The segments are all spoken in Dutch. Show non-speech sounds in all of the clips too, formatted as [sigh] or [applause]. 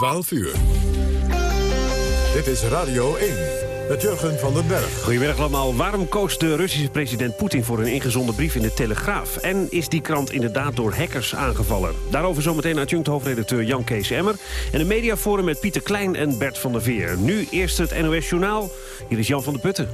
12 uur. Dit is Radio 1 met Jurgen van den Berg. Goedemiddag allemaal. Waarom koos de Russische president Poetin voor een ingezonden brief in de Telegraaf? En is die krant inderdaad door hackers aangevallen? Daarover zometeen adjunct hoofdredacteur Jan Kees Emmer. En een mediaforum met Pieter Klein en Bert van der Veer. Nu eerst het NOS Journaal. Hier is Jan van der Putten.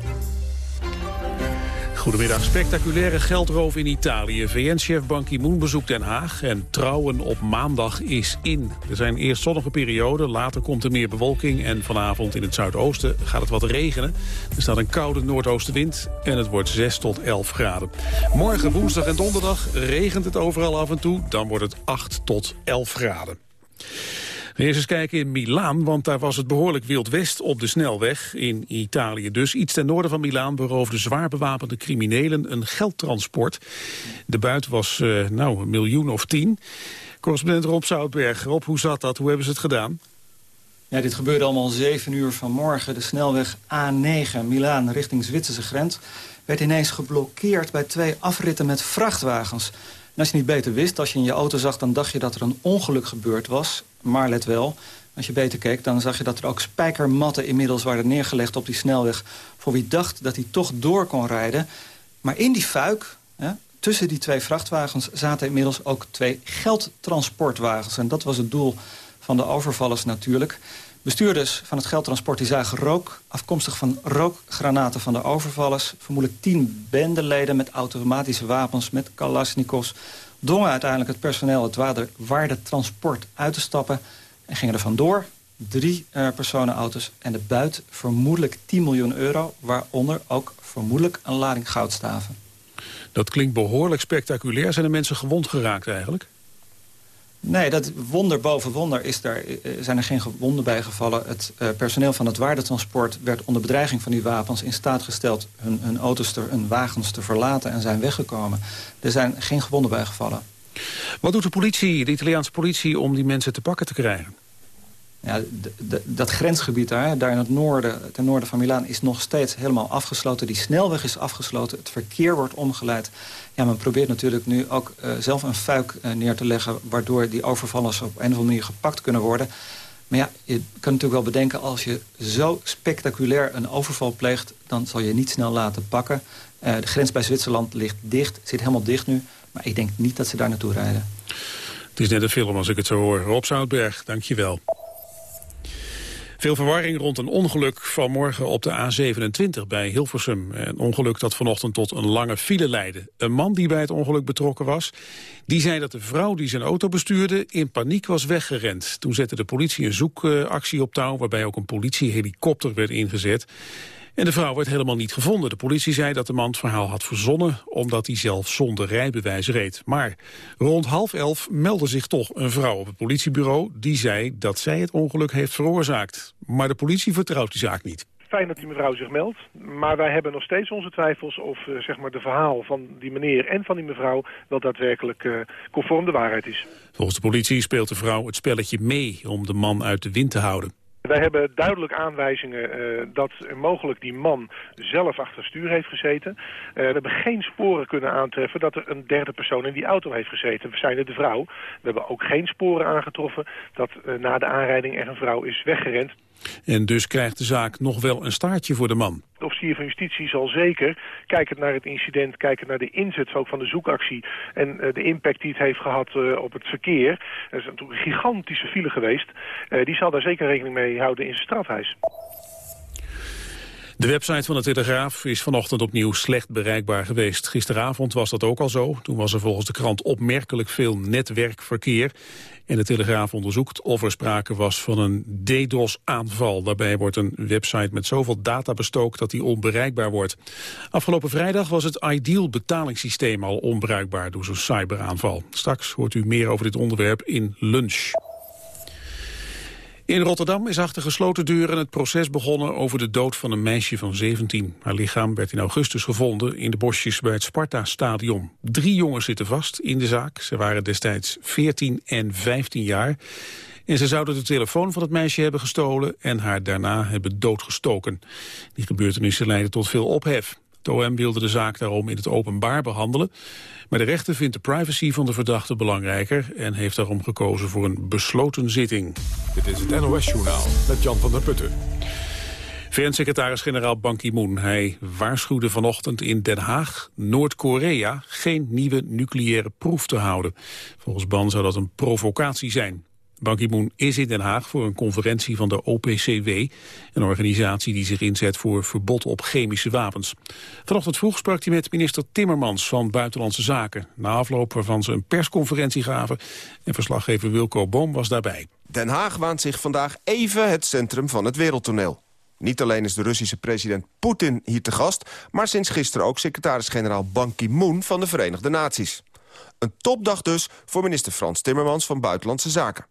Goedemiddag. Spectaculaire geldroof in Italië. VN-chef Ban Ki-moon bezoekt Den Haag en trouwen op maandag is in. Er zijn eerst zonnige perioden, later komt er meer bewolking... en vanavond in het zuidoosten gaat het wat regenen. Er staat een koude noordoostenwind en het wordt 6 tot 11 graden. Morgen, woensdag en donderdag regent het overal af en toe. Dan wordt het 8 tot 11 graden. Eerst eens kijken in Milaan, want daar was het behoorlijk wild west op de snelweg in Italië. Dus iets ten noorden van Milaan beroofden zwaar bewapende criminelen een geldtransport. De buit was uh, nou een miljoen of tien. Correspondent Rob Zoutberg. Rob, hoe zat dat? Hoe hebben ze het gedaan? Ja, dit gebeurde allemaal 7 uur vanmorgen. De snelweg A9 Milaan richting Zwitserse grens werd ineens geblokkeerd bij twee afritten met vrachtwagens. En als je niet beter wist, als je in je auto zag... dan dacht je dat er een ongeluk gebeurd was. Maar let wel, als je beter keek, dan zag je dat er ook spijkermatten inmiddels waren neergelegd op die snelweg. Voor wie dacht dat hij toch door kon rijden. Maar in die fuik, tussen die twee vrachtwagens, zaten inmiddels ook twee geldtransportwagens. En dat was het doel van de overvallers natuurlijk. Bestuurders van het geldtransport die zagen rook... afkomstig van rookgranaten van de overvallers. Vermoedelijk tien bendeleden met automatische wapens, met kalasjnikovs... dwongen uiteindelijk het personeel het waardetransport uit te stappen... en gingen er vandoor. Drie uh, personenauto's en de buit vermoedelijk 10 miljoen euro... waaronder ook vermoedelijk een lading goudstaven. Dat klinkt behoorlijk spectaculair. Zijn de mensen gewond geraakt eigenlijk? Nee, dat wonder boven wonder is daar, eh, zijn er geen gewonden bij gevallen. Het uh, personeel van het waardetransport werd onder bedreiging van die wapens... in staat gesteld hun, hun auto's, te, hun wagens te verlaten en zijn weggekomen. Er zijn geen gewonden bij gevallen. Wat doet de politie, de Italiaanse politie, om die mensen te pakken te krijgen? Ja, dat grensgebied daar, daar in het noorden, ten noorden van Milaan... is nog steeds helemaal afgesloten. Die snelweg is afgesloten. Het verkeer wordt omgeleid. Ja, men probeert natuurlijk nu ook uh, zelf een fuik uh, neer te leggen... waardoor die overvallers op een of andere manier gepakt kunnen worden. Maar ja, je kan natuurlijk wel bedenken... als je zo spectaculair een overval pleegt... dan zal je niet snel laten pakken. Uh, de grens bij Zwitserland ligt dicht, zit helemaal dicht nu. Maar ik denk niet dat ze daar naartoe rijden. Het is net een film als ik het zo hoor. Rob Zoutberg, dank je wel. Veel verwarring rond een ongeluk vanmorgen op de A27 bij Hilversum. Een ongeluk dat vanochtend tot een lange file leidde. Een man die bij het ongeluk betrokken was, die zei dat de vrouw die zijn auto bestuurde in paniek was weggerend. Toen zette de politie een zoekactie op touw waarbij ook een politiehelikopter werd ingezet. En de vrouw werd helemaal niet gevonden. De politie zei dat de man het verhaal had verzonnen... omdat hij zelf zonder rijbewijs reed. Maar rond half elf meldde zich toch een vrouw op het politiebureau... die zei dat zij het ongeluk heeft veroorzaakt. Maar de politie vertrouwt die zaak niet fijn dat die mevrouw zich meldt. Maar wij hebben nog steeds onze twijfels of uh, zeg maar de verhaal van die meneer en van die mevrouw wel daadwerkelijk uh, conform de waarheid is. Volgens de politie speelt de vrouw het spelletje mee om de man uit de wind te houden. Wij hebben duidelijk aanwijzingen uh, dat mogelijk die man zelf achter stuur heeft gezeten. Uh, we hebben geen sporen kunnen aantreffen dat er een derde persoon in die auto heeft gezeten. We zijn het de vrouw. We hebben ook geen sporen aangetroffen dat uh, na de aanrijding er een vrouw is weggerend. En dus krijgt de zaak nog wel een staartje voor de man. Officier van justitie zal zeker, kijkend naar het incident... kijkend naar de inzet ook van de zoekactie... en uh, de impact die het heeft gehad uh, op het verkeer... er is natuurlijk een gigantische file geweest... Uh, die zal daar zeker rekening mee houden in zijn strafhuis. De website van de Telegraaf is vanochtend opnieuw slecht bereikbaar geweest. Gisteravond was dat ook al zo. Toen was er volgens de krant opmerkelijk veel netwerkverkeer. En de Telegraaf onderzoekt of er sprake was van een DDoS-aanval. Daarbij wordt een website met zoveel data bestookt dat die onbereikbaar wordt. Afgelopen vrijdag was het Ideal betalingssysteem al onbruikbaar door zo'n cyberaanval. Straks hoort u meer over dit onderwerp in Lunch. In Rotterdam is achter gesloten deuren het proces begonnen over de dood van een meisje van 17. Haar lichaam werd in augustus gevonden in de bosjes bij het Sparta-stadion. Drie jongens zitten vast in de zaak. Ze waren destijds 14 en 15 jaar. En ze zouden de telefoon van het meisje hebben gestolen en haar daarna hebben doodgestoken. Die gebeurtenissen leidden tot veel ophef. Het OM wilde de zaak daarom in het openbaar behandelen. Maar de rechter vindt de privacy van de verdachte belangrijker... en heeft daarom gekozen voor een besloten zitting. Dit is het NOS-journaal met Jan van der Putten. VN-secretaris-generaal Ban Ki-moon. Hij waarschuwde vanochtend in Den Haag Noord-Korea geen nieuwe nucleaire proef te houden. Volgens Ban zou dat een provocatie zijn. Ban Ki-moon is in Den Haag voor een conferentie van de OPCW, een organisatie die zich inzet voor verbod op chemische wapens. Vanochtend vroeg sprak hij met minister Timmermans van Buitenlandse Zaken, na afloop waarvan ze een persconferentie gaven en verslaggever Wilco Boom was daarbij. Den Haag waant zich vandaag even het centrum van het wereldtoneel. Niet alleen is de Russische president Poetin hier te gast... maar sinds gisteren ook secretaris-generaal Ban Ki-moon van de Verenigde Naties. Een topdag dus voor minister Frans Timmermans van Buitenlandse Zaken.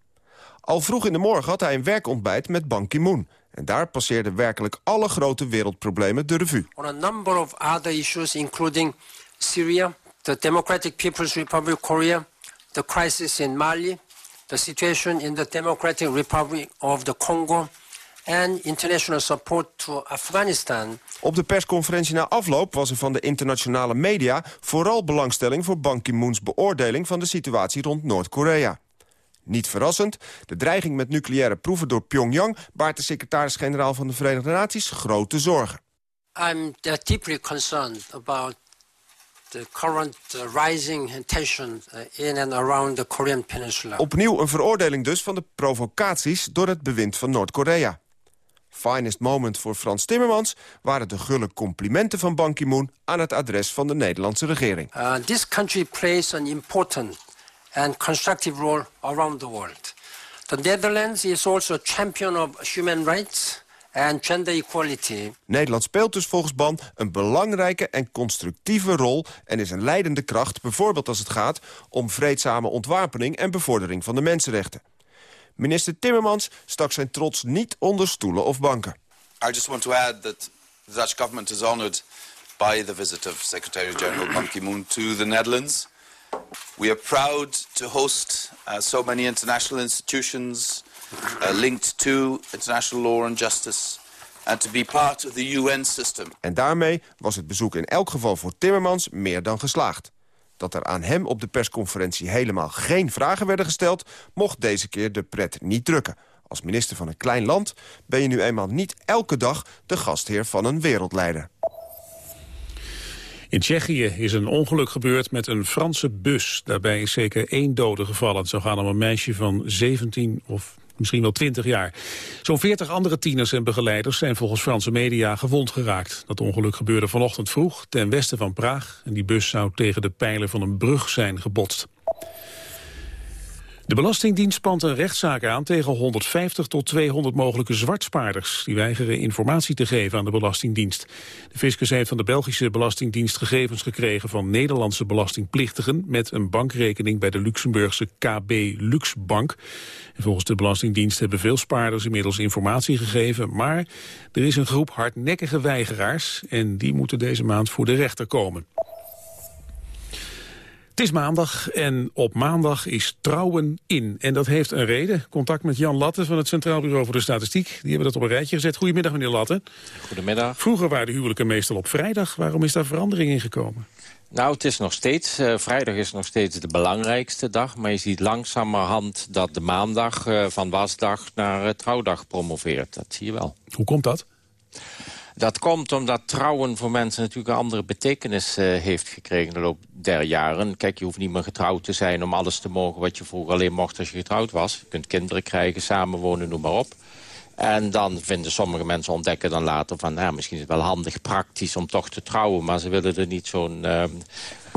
Al vroeg in de morgen had hij een werkontbijt met Ban Ki-moon. En daar passeerden werkelijk alle grote wereldproblemen de revue. On a number of other issues including Syria, the Democratic People's Republic of Korea, the crisis in Mali, the situation in the Democratic Republic of the Congo and international support to Afghanistan. Op de persconferentie na afloop was er van de internationale media... vooral belangstelling voor Ban Ki-moons beoordeling van de situatie rond Noord-Korea. Niet verrassend, de dreiging met nucleaire proeven door Pyongyang... baart de secretaris-generaal van de Verenigde Naties grote zorgen. I'm deeply concerned about the current uh, rising tension uh, in and around the Korean peninsula. Opnieuw een veroordeling dus van de provocaties door het bewind van Noord-Korea. Finest moment voor Frans Timmermans waren de gulle complimenten van Ban Ki-moon aan het adres van de Nederlandse regering. Uh, this country plays an important and constructive role around the world. The Netherlands is also a champion of human rights and gender equality. Nederland speelt dus volgens Ban een belangrijke en constructieve rol... en is een leidende kracht, bijvoorbeeld als het gaat... om vreedzame ontwapening en bevordering van de mensenrechten. Minister Timmermans stak zijn trots niet onder stoelen of banken. I just want to add that the Dutch government is honored by the visit of Secretary-General Ban Ki-moon to the Netherlands. We are proud to host uh, so many international institutions uh, linked to international law and justice and to be part of the UN system. En daarmee was het bezoek in elk geval voor Timmermans meer dan geslaagd. Dat er aan hem op de persconferentie helemaal geen vragen werden gesteld... mocht deze keer de pret niet drukken. Als minister van een klein land ben je nu eenmaal niet elke dag de gastheer van een wereldleider. In Tsjechië is een ongeluk gebeurd met een Franse bus. Daarbij is zeker één dode gevallen. Zou gaan om een meisje van 17 of misschien wel 20 jaar. Zo'n 40 andere tieners en begeleiders zijn volgens Franse media gewond geraakt. Dat ongeluk gebeurde vanochtend vroeg ten westen van Praag. En die bus zou tegen de pijlen van een brug zijn gebotst. De Belastingdienst spant een rechtszaak aan tegen 150 tot 200 mogelijke zwartspaarders. Die weigeren informatie te geven aan de Belastingdienst. De fiscus heeft van de Belgische Belastingdienst gegevens gekregen van Nederlandse belastingplichtigen met een bankrekening bij de Luxemburgse KB Luxbank. En volgens de Belastingdienst hebben veel spaarders inmiddels informatie gegeven, maar er is een groep hardnekkige weigeraars en die moeten deze maand voor de rechter komen. Het is maandag en op maandag is trouwen in. En dat heeft een reden. Contact met Jan Latte van het Centraal Bureau voor de Statistiek. Die hebben dat op een rijtje gezet. Goedemiddag, meneer Latte. Goedemiddag. Vroeger waren de huwelijken meestal op vrijdag. Waarom is daar verandering in gekomen? Nou, het is nog steeds, uh, vrijdag is nog steeds de belangrijkste dag. Maar je ziet langzamerhand dat de maandag uh, van wasdag naar uh, trouwdag promoveert. Dat zie je wel. Hoe komt dat? Dat komt omdat trouwen voor mensen natuurlijk een andere betekenis uh, heeft gekregen de loop der jaren. Kijk, je hoeft niet meer getrouwd te zijn om alles te mogen wat je vroeger alleen mocht als je getrouwd was. Je kunt kinderen krijgen, samenwonen, noem maar op. En dan vinden sommige mensen ontdekken dan later van... Ja, misschien is het wel handig, praktisch om toch te trouwen... maar ze willen er niet zo'n uh,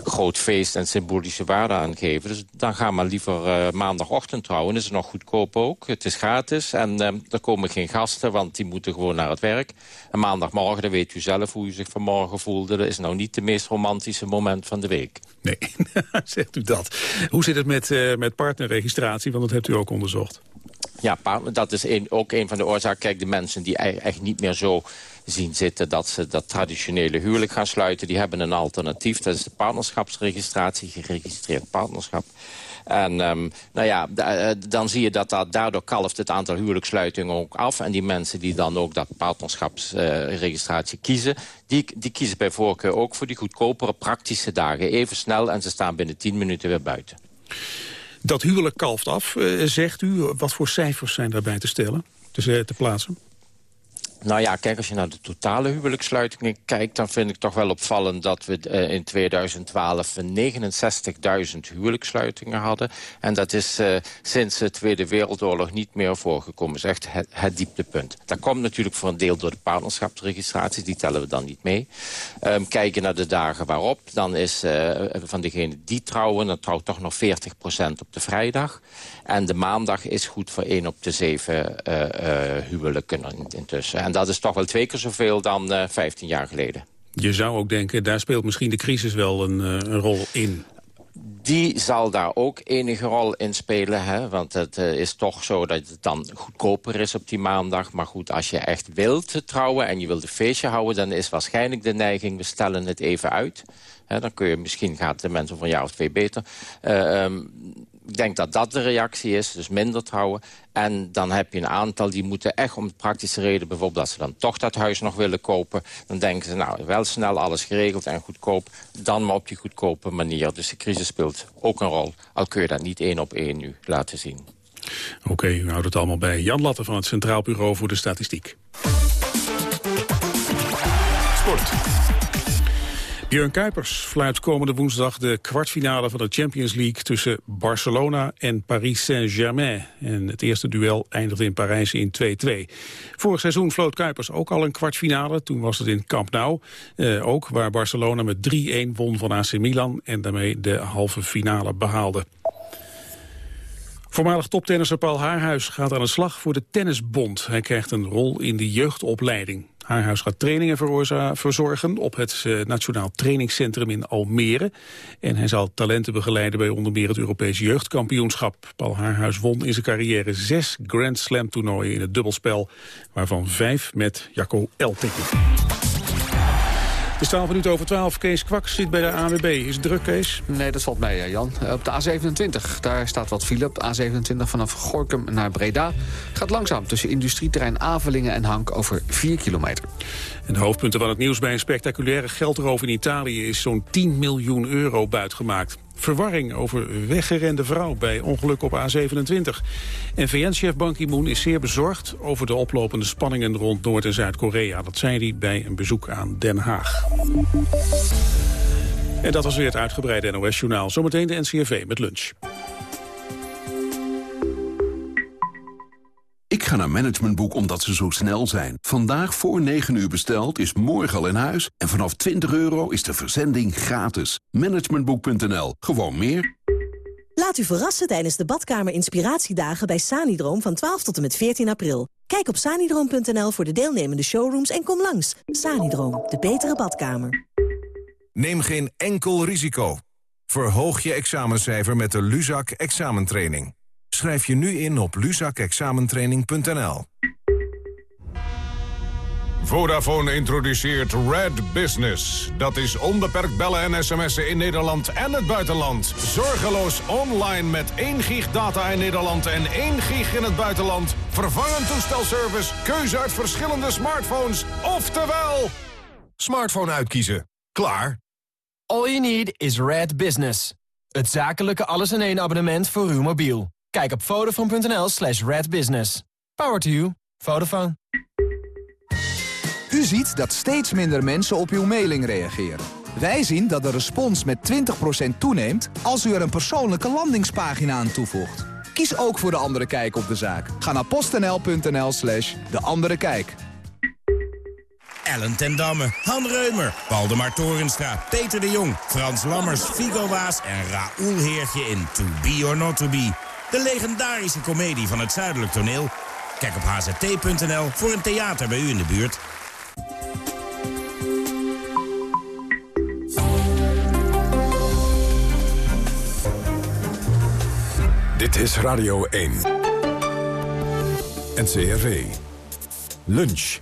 groot feest en symbolische waarde aan geven. Dus dan gaan we liever uh, maandagochtend trouwen. Is nog goedkoop ook. Het is gratis en uh, er komen geen gasten... want die moeten gewoon naar het werk. En maandagmorgen, dan weet u zelf hoe u zich vanmorgen voelde... dat is nou niet de meest romantische moment van de week. Nee, [laughs] zegt u dat. Hoe zit het met, met partnerregistratie? Want dat hebt u ook onderzocht. Ja, dat is een, ook een van de oorzaken. Kijk, de mensen die echt niet meer zo zien zitten dat ze dat traditionele huwelijk gaan sluiten... die hebben een alternatief. Dat is de partnerschapsregistratie, geregistreerd partnerschap. En um, nou ja, uh, dan zie je dat, dat daardoor kalft het aantal huwelijkssluitingen ook af. En die mensen die dan ook dat partnerschapsregistratie kiezen... Die, die kiezen bij voorkeur ook voor die goedkopere praktische dagen. Even snel en ze staan binnen 10 minuten weer buiten. Dat huwelijk kalft af, zegt u. Wat voor cijfers zijn daarbij te stellen, te, te plaatsen? Nou ja, kijk, als je naar de totale huwelijkssluitingen kijkt... dan vind ik toch wel opvallend dat we uh, in 2012 69.000 huwelijkssluitingen hadden. En dat is uh, sinds de Tweede Wereldoorlog niet meer voorgekomen. Dat is echt het, dieptepunt. Dat komt natuurlijk voor een deel door de partnerschapsregistraties. Die tellen we dan niet mee. Um, kijken naar de dagen waarop, dan is uh, van degenen die trouwen... dan trouwt toch nog 40% op de vrijdag. En de maandag is goed voor 1 op de 7 huwelijken intussen. En dat is toch wel twee keer zoveel dan uh, eh, 15 jaar geleden. Je zou ook denken, daar speelt misschien de crisis wel een, uh, een rol in. Die zal daar ook enige rol in spelen. Hè? Want het uh, is toch zo dat het dan goedkoper is op die maandag. Maar goed, als je echt wilt trouwen en je wilt een feestje houden... dan is waarschijnlijk de neiging, we stellen het even uit. Hè? Dan kun je, misschien gaat de mensen van een jaar of twee beter. Uh, um, ik denk dat dat de reactie is, dus minder trouwen. En dan heb je een aantal die moeten echt om praktische reden... bijvoorbeeld dat ze dan toch dat huis nog willen kopen. Dan denken ze, nou, wel snel alles geregeld en goedkoop. Dan maar op die goedkope manier. Dus de crisis speelt ook een rol. Al kun je dat niet één op één nu laten zien. Oké, u houdt het allemaal bij. Jan Latte van het Centraal Bureau voor de Statistiek. Sport. Björn Kuipers fluit komende woensdag de kwartfinale van de Champions League tussen Barcelona en Paris Saint-Germain. En het eerste duel eindigde in Parijs in 2-2. Vorig seizoen floot Kuipers ook al een kwartfinale. Toen was het in Camp Nou, eh, ook waar Barcelona met 3-1 won van AC Milan en daarmee de halve finale behaalde. Voormalig toptennisser Paul Haarhuis gaat aan de slag voor de Tennisbond. Hij krijgt een rol in de jeugdopleiding. Haarhuis gaat trainingen verzorgen op het uh, Nationaal Trainingscentrum in Almere. En hij zal talenten begeleiden bij onder meer het Europees Jeugdkampioenschap. Paul Haarhuis won in zijn carrière zes Grand Slam toernooien in het dubbelspel, waarvan vijf met Jacco Elting. Het is 12 minuten over 12. Kees Kwak zit bij de AWB. Is het druk, Kees? Nee, dat valt mee, Jan. Op de A27, daar staat wat file. Op de A27 vanaf Gorkum naar Breda. Gaat langzaam tussen industrieterrein Avelingen en Hank over 4 kilometer. En de hoofdpunten van het nieuws bij een spectaculaire geldroof in Italië... is zo'n 10 miljoen euro buitgemaakt. Verwarring over weggerende vrouw bij ongeluk op A27. En VN-chef Ban Ki-moon is zeer bezorgd over de oplopende spanningen rond Noord- en Zuid-Korea. Dat zei hij bij een bezoek aan Den Haag. En dat was weer het uitgebreide NOS-journaal. Zometeen de NCRV met lunch. Ik ga naar Managementboek omdat ze zo snel zijn. Vandaag voor 9 uur besteld is morgen al in huis. En vanaf 20 euro is de verzending gratis. Managementboek.nl. Gewoon meer. Laat u verrassen tijdens de badkamer inspiratiedagen bij Sanidroom van 12 tot en met 14 april. Kijk op sanidroom.nl voor de deelnemende showrooms en kom langs. Sanidroom, de betere badkamer. Neem geen enkel risico. Verhoog je examencijfer met de Luzak examentraining. Schrijf je nu in op luzakexamentraining.nl. Vodafone introduceert Red Business. Dat is onbeperkt bellen en sms'en in Nederland en het buitenland. Zorgeloos online met 1 gig data in Nederland en 1 gig in het buitenland. Vervangend toestelservice, keuze uit verschillende smartphones. Oftewel, smartphone uitkiezen. Klaar. All you need is Red Business. Het zakelijke alles-in-één abonnement voor uw mobiel. Kijk op vodafone.nl slash redbusiness. Power to you. Vodafone. U ziet dat steeds minder mensen op uw mailing reageren. Wij zien dat de respons met 20% toeneemt als u er een persoonlijke landingspagina aan toevoegt. Kies ook voor De Andere Kijk op de zaak. Ga naar postnl.nl slash De Andere Kijk. Ellen ten Damme, Han Reumer, Waldemar Torenstra, Peter de Jong... Frans Lammers, Figo Waas en Raoul Heertje in To Be or Not To Be... De legendarische komedie van het Zuidelijk Toneel. Kijk op hzt.nl voor een theater bij u in de buurt. Dit is Radio 1. NCRV. Lunch.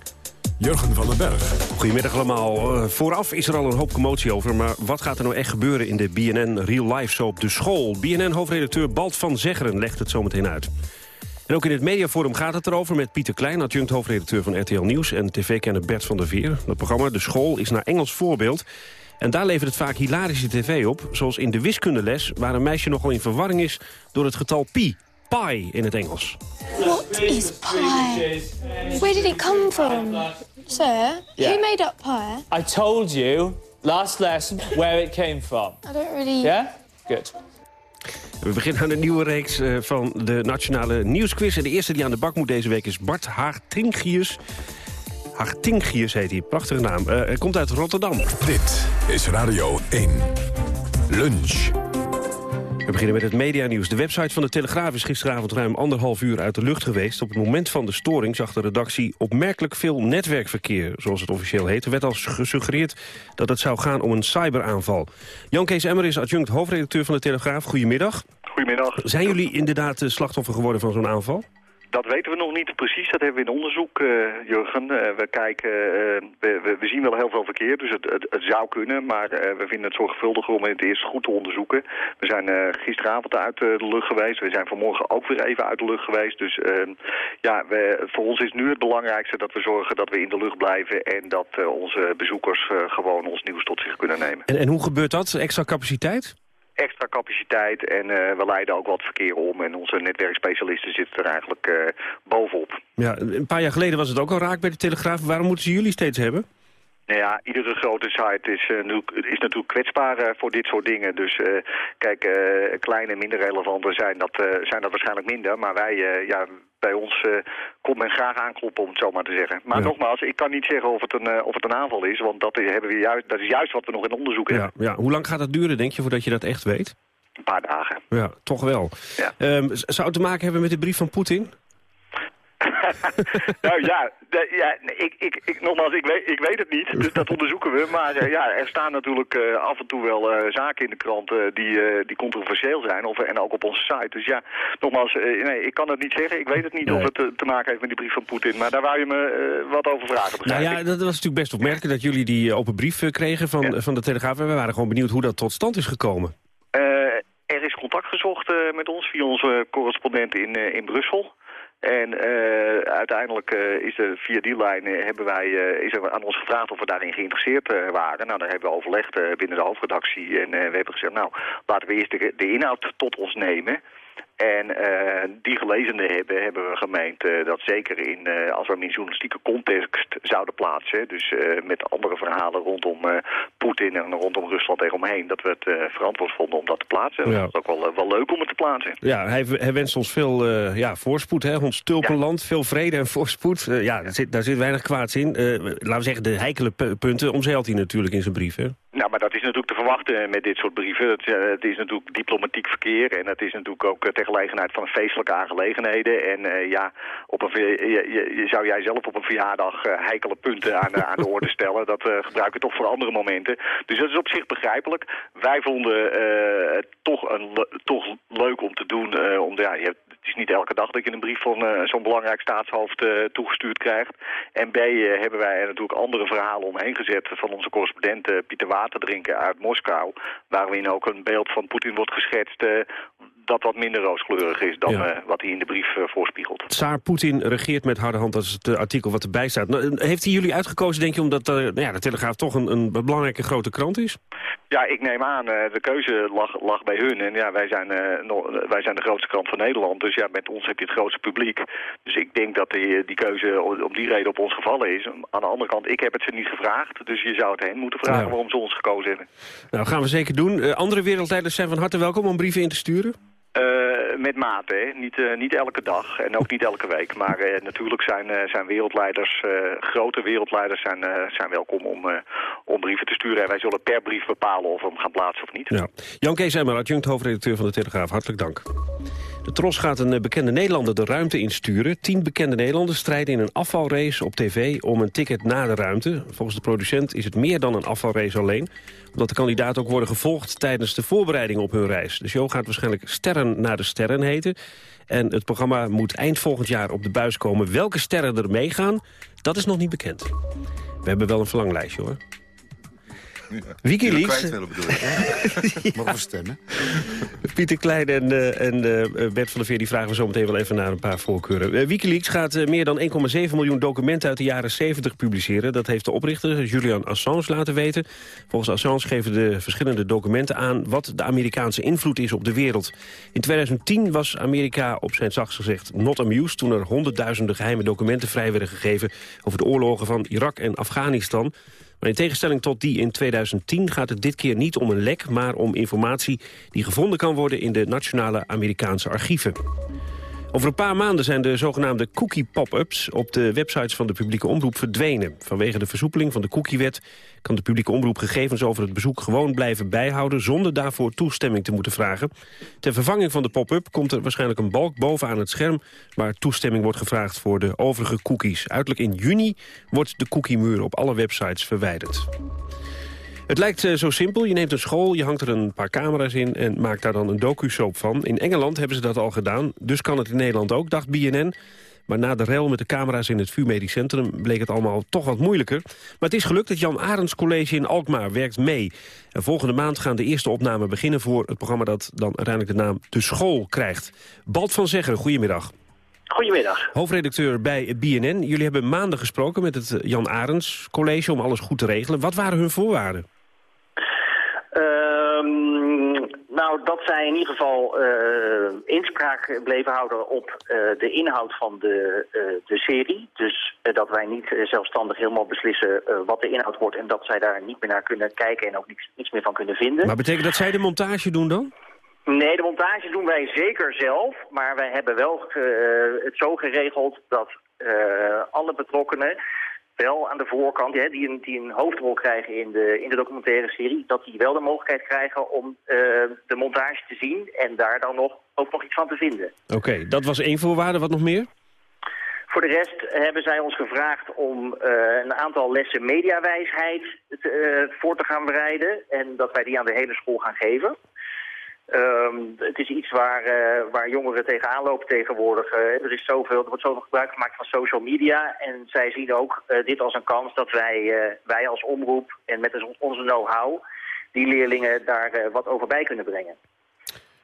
Jurgen van den Berg. Goedemiddag allemaal. Uh, vooraf is er al een hoop commotie over... maar wat gaat er nou echt gebeuren in de BNN Real Life Soap De School? BNN-hoofdredacteur Balt van Zeggeren legt het zometeen uit. En ook in het mediaforum gaat het erover met Pieter Klein... adjunct hoofdredacteur van RTL Nieuws en tv-kenner Bert van der Veer. Het programma De School is naar Engels voorbeeld... En daar levert het vaak hilarische tv op, zoals in de wiskundeles... waar een meisje nogal in verwarring is door het getal pi. Pi in het Engels. What is pi? Where did it come from? Sir, Yeah. who made up pi? I told you last lesson where it came from. I don't really... Yeah? Good. We beginnen aan een nieuwe reeks eh, van de Nationale Nieuwsquiz. En de eerste die aan de bak moet deze week is Bart Haartingius. Haartingius heet hij, prachtige naam. Eh, hij komt uit Rotterdam. Dit is Radio 1. Lunch. We beginnen met het medianieuws. De website van de Telegraaf is gisteravond ruim anderhalf uur uit de lucht geweest. Op het moment van de storing zag de redactie opmerkelijk veel netwerkverkeer, zoals het officieel heet. Er werd al gesuggereerd dat het zou gaan om een cyberaanval. Jan Kees Emmer is adjunct hoofdredacteur van de Telegraaf. Goedemiddag. Goedemiddag. Zijn jullie inderdaad slachtoffer geworden van zo'n aanval? Dat weten we nog niet precies. Dat hebben we in onderzoek, eh, Jurgen. Eh, we kijken, eh, we, we, zien wel heel veel verkeer, dus het, het, zou kunnen. Maar we vinden het zorgvuldiger om het eerst goed te onderzoeken. We zijn gisteravond uit de lucht geweest. We zijn vanmorgen ook weer even uit de lucht geweest. Dus eh, ja, we, voor ons is nu het belangrijkste dat we zorgen dat we in de lucht blijven... en dat onze bezoekers gewoon ons nieuws tot zich kunnen nemen. En, en hoe gebeurt dat? Extra capaciteit? Extra capaciteit en eh, we leiden ook wat verkeer om. En onze netwerkspecialisten zitten er eigenlijk eh, bovenop. Ja, een paar jaar geleden was het ook al raak bij de Telegraaf. Waarom moeten ze jullie steeds hebben? Nou ja, iedere grote site is, eh, is natuurlijk kwetsbaar eh, voor dit soort dingen. Dus eh, kijk, kleine en minder relevante zijn dat, zijn dat waarschijnlijk minder. Maar wij, ja, bij ons komt men graag aankloppen, om het zo maar te zeggen. Maar Ja. nogmaals, ik kan niet zeggen of het een, of het een aanval is. Want dat, is- hebben we juist, dat is juist wat we nog in onderzoek hebben. Ja, ja. Hoe lang gaat dat duren, denk je, voordat je dat echt weet? Een paar dagen. Ja, toch wel. Ehm, zou het te maken hebben met de brief van Poetin? [laughs] nou ja, de- ja ik, ik, ik, nogmaals, ik weet, ik weet het niet, dus dat onderzoeken we. Maar eh, ja, er staan natuurlijk eh, af en toe wel eh, zaken in de krant die, die controversieel zijn. Of, en ook op onze site. Dus ja, nogmaals, nee, ik kan het niet zeggen. Ik weet het niet of het te maken heeft met die brief van Poetin. Maar daar wou je me wat over vragen, Nou ja, ik. dat was natuurlijk best opmerkelijk dat jullie die open brief kregen van, van de Telegraaf. En we waren gewoon benieuwd hoe dat tot stand is gekomen. Er is contact gezocht met ons via onze correspondent in, in Brussel. En eh, uiteindelijk eh, is er via die lijn eh, hebben wij, is er aan ons gevraagd of we daarin geïnteresseerd waren. Nou, daar hebben we overlegd binnen de hoofdredactie. En we hebben gezegd, nou, laten we eerst de inhoud tot ons nemen. En eh, die gelezende hebben, hebben we gemeend eh, dat zeker in, eh, als we hem in journalistieke context zouden plaatsen, dus met andere verhalen rondom Poetin en rondom Rusland eromheen, dat we het verantwoord vonden om dat te plaatsen. Ja. Dat is ook wel, wel leuk om het te plaatsen. Ja, hij, hij wenst ons veel ja, voorspoed, hè? ons tulpenland, veel vrede en voorspoed. Ja, daar zit, daar zit weinig kwaads in. Laten we zeggen, de heikele pu- punten omzeilt hij natuurlijk in zijn brief. Hè? Nou, maar dat is natuurlijk te verwachten met dit soort brieven. Het, het is natuurlijk diplomatiek verkeer en het is natuurlijk ook ter gelegenheid van feestelijke aangelegenheden. En eh, ja, op een, je, je- zou jij zelf op een verjaardag eh, heikele punten aan, de- aan de orde stellen. Dat eh, gebruik je toch voor andere momenten. Dus dat is op zich begrijpelijk. Wij vonden eh, het toch, een, toch leuk om te doen. eh, om, ja, je hebt, het is niet elke dag dat je een brief van eh, zo'n belangrijk staatshoofd eh, toegestuurd krijgt. En B eh, hebben wij er natuurlijk andere verhalen omheen gezet van onze correspondent eh, Pieter Waterdrinken uit Moskou. Waarin ook een beeld van Poetin wordt geschetst eh, dat wat minder rooskleurig is dan Ja. eh, wat hij in de brief eh, voorspiegelt. Tsaar Poetin regeert met harde hand, dat is het eh, artikel wat erbij staat. Nou, heeft hij jullie uitgekozen, denk je, omdat eh, nou ja, de Telegraaf toch een, een belangrijke grote krant is? Ja, ik neem aan, eh, de keuze lag, lag bij hun. En ja, wij zijn, eh, wij zijn de grootste krant van Nederland. Dus ja, met ons heb je het grootste publiek. Dus ik denk dat die, die keuze om die reden op ons gevallen is. Aan de andere kant, ik heb het ze niet gevraagd. Dus je zou het hen moeten vragen waarom ze ons gekozen hebben. Nou, gaan we zeker doen. Eh, andere wereldleiders zijn van harte welkom om brieven in te sturen. Eh, met mate. Niet, eh, niet elke dag en ook niet elke week. Maar eh, natuurlijk zijn, zijn wereldleiders, grote wereldleiders zijn, zijn welkom om, om brieven te sturen. En wij zullen per brief bepalen of we hem gaan plaatsen of niet. Ja. Jan Kees Emmer, adjunct hoofdredacteur van de Telegraaf. Hartelijk dank. De Tros gaat een eh, bekende Nederlander de ruimte insturen. Tien bekende Nederlanders strijden in een afvalrace op tv om een ticket naar de ruimte. Volgens de producent is het meer dan een afvalrace alleen. Omdat de kandidaten ook worden gevolgd tijdens de voorbereiding op hun reis. De show gaat waarschijnlijk Sterren naar de Sterren heten. En het programma moet eind volgend jaar op de buis komen. Welke sterren er meegaan, dat is nog niet bekend. We hebben wel een verlanglijstje hoor. Wikileaks. kwijt willen bedoel ik. [laughs] Mogen we stemmen? Pieter Klein en, eh, en eh, Bert van der Veer die vragen we zo meteen wel even naar een paar voorkeuren. Eh, Wikileaks gaat eh, meer dan 1,7 miljoen documenten uit de jaren 70 publiceren. Dat heeft de oprichter Julian Assange laten weten. Volgens Assange geven de verschillende documenten aan wat de Amerikaanse invloed is op de wereld. In 2010 was Amerika op zijn zachtst gezegd not amused... toen er honderdduizenden geheime documenten vrij werden gegeven... over de oorlogen van Irak en Afghanistan... Maar in tegenstelling tot die in 2010 gaat het dit keer niet om een lek... maar om informatie die gevonden kan worden in de nationale Amerikaanse archieven. Over een paar maanden zijn de zogenaamde cookie pop-ups op de websites van de publieke omroep verdwenen. Vanwege de versoepeling van de cookiewet kan de publieke omroep gegevens over het bezoek gewoon blijven bijhouden zonder daarvoor toestemming te moeten vragen. Ter vervanging van de pop-up komt er waarschijnlijk een balk bovenaan het scherm waar toestemming wordt gevraagd voor de overige cookies. Uiterlijk in juni wordt de cookiemuur op alle websites verwijderd. Het lijkt eh, zo simpel. Je neemt een school, je hangt er een paar camera's in... en maakt daar dan een docu-soap van. In Engeland hebben ze dat al gedaan. Dus kan het in Nederland ook, dacht BNN. Maar na de rel met de camera's in het VU Medisch Centrum... bleek het allemaal toch wat moeilijker. Maar het is gelukt. Het Jan Arends College in Alkmaar werkt mee. En volgende maand gaan de eerste opnamen beginnen... voor het programma dat dan uiteindelijk de naam De School krijgt. Balt van Zeggen, goedemiddag. Goedemiddag. Hoofdredacteur bij BNN. Jullie hebben maanden gesproken met het Jan Arends College... om alles goed te regelen. Wat waren hun voorwaarden? Ehm, nou, dat zij in ieder geval eh, inspraak bleven houden op eh, de inhoud van de, eh, de serie. Dus dat wij niet zelfstandig helemaal beslissen wat de inhoud wordt... en dat zij daar niet meer naar kunnen kijken en ook niets, niets meer van kunnen vinden. Maar betekent dat zij de montage doen dan? Nee, de montage doen wij zeker zelf. Maar wij hebben wel het zo geregeld dat alle betrokkenen wel aan de voorkant, hè, die, een, die een hoofdrol krijgen in de, in de documentaire serie, dat die wel de mogelijkheid krijgen om uh, de montage te zien en daar dan nog, ook nog iets van te vinden. Oké, dat was één voorwaarde. Wat nog meer? Voor de rest hebben zij ons gevraagd om uh, een aantal lessen mediawijsheid te, uh, voor te gaan bereiden en dat wij die aan de hele school gaan geven. Um, het is iets waar, uh, waar jongeren tegenaan lopen tegenwoordig. Uh, er, is zoveel, er wordt zoveel gebruik gemaakt van social media. En zij zien ook uh, dit als een kans dat wij, wij als omroep en met onze know-how... die leerlingen daar wat over bij kunnen brengen.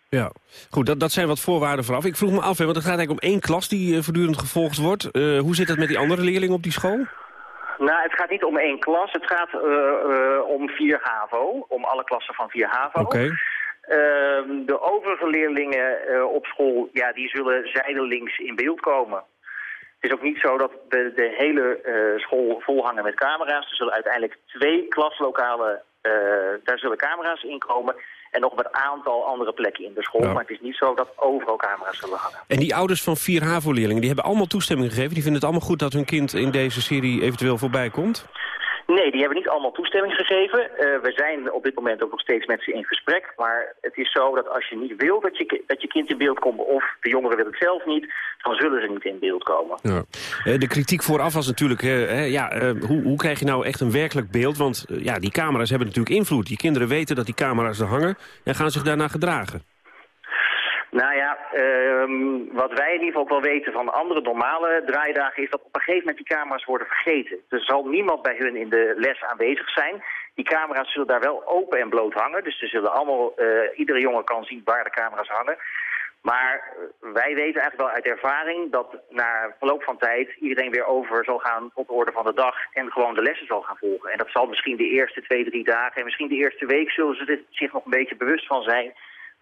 Ja, goed, dat, dat zijn wat voorwaarden vooraf. Ik vroeg me af, hè, want het gaat eigenlijk om één klas die voortdurend gevolgd wordt. hoe zit het met die andere leerlingen op die school? Nou, het gaat niet om één klas. Het gaat om 4 HAVO, om alle klassen van 4 HAVO. Oké. Okay. Uh, de overige leerlingen uh, op school, ja, die zullen zijdelings in beeld komen. Het is ook niet zo dat de, de hele uh, school volhangen met camera's. Er zullen uiteindelijk twee klaslokalen, uh, daar zullen camera's in komen. En nog op een aantal andere plekken in de school. Maar het is niet zo dat overal camera's zullen hangen. En die ouders van vier HAVO-leerlingen, die hebben allemaal toestemming gegeven? Die vinden het allemaal goed dat hun kind in deze serie eventueel voorbij komt? Nee, die hebben niet allemaal toestemming gegeven. Uh, we zijn op dit moment ook nog steeds met ze in gesprek. Maar het is zo dat als je niet wil dat je, dat je kind in beeld komt... of de jongeren willen het zelf niet, dan zullen ze niet in beeld komen. Ja. Uh, de kritiek vooraf was natuurlijk... Uh, ja, hoe, hoe krijg je nou echt een werkelijk beeld? Want ja, die camera's hebben natuurlijk invloed. Die kinderen weten dat die camera's er hangen... en gaan zich daarna gedragen. Nou ja, um, wat wij in ieder geval wel weten van andere normale draaidagen... is dat op een gegeven moment die camera's worden vergeten. Er zal niemand bij hun in de les aanwezig zijn. Die camera's zullen daar wel open en bloot hangen. Dus ze zullen allemaal, uh, iedere jongen kan zien waar de camera's hangen. Maar wij weten eigenlijk wel uit ervaring dat na verloop van tijd iedereen weer over zal gaan op de orde van de dag en gewoon de lessen zal gaan volgen. En dat zal misschien de eerste twee, drie dagen en misschien de eerste week zullen ze zich nog een beetje bewust van zijn.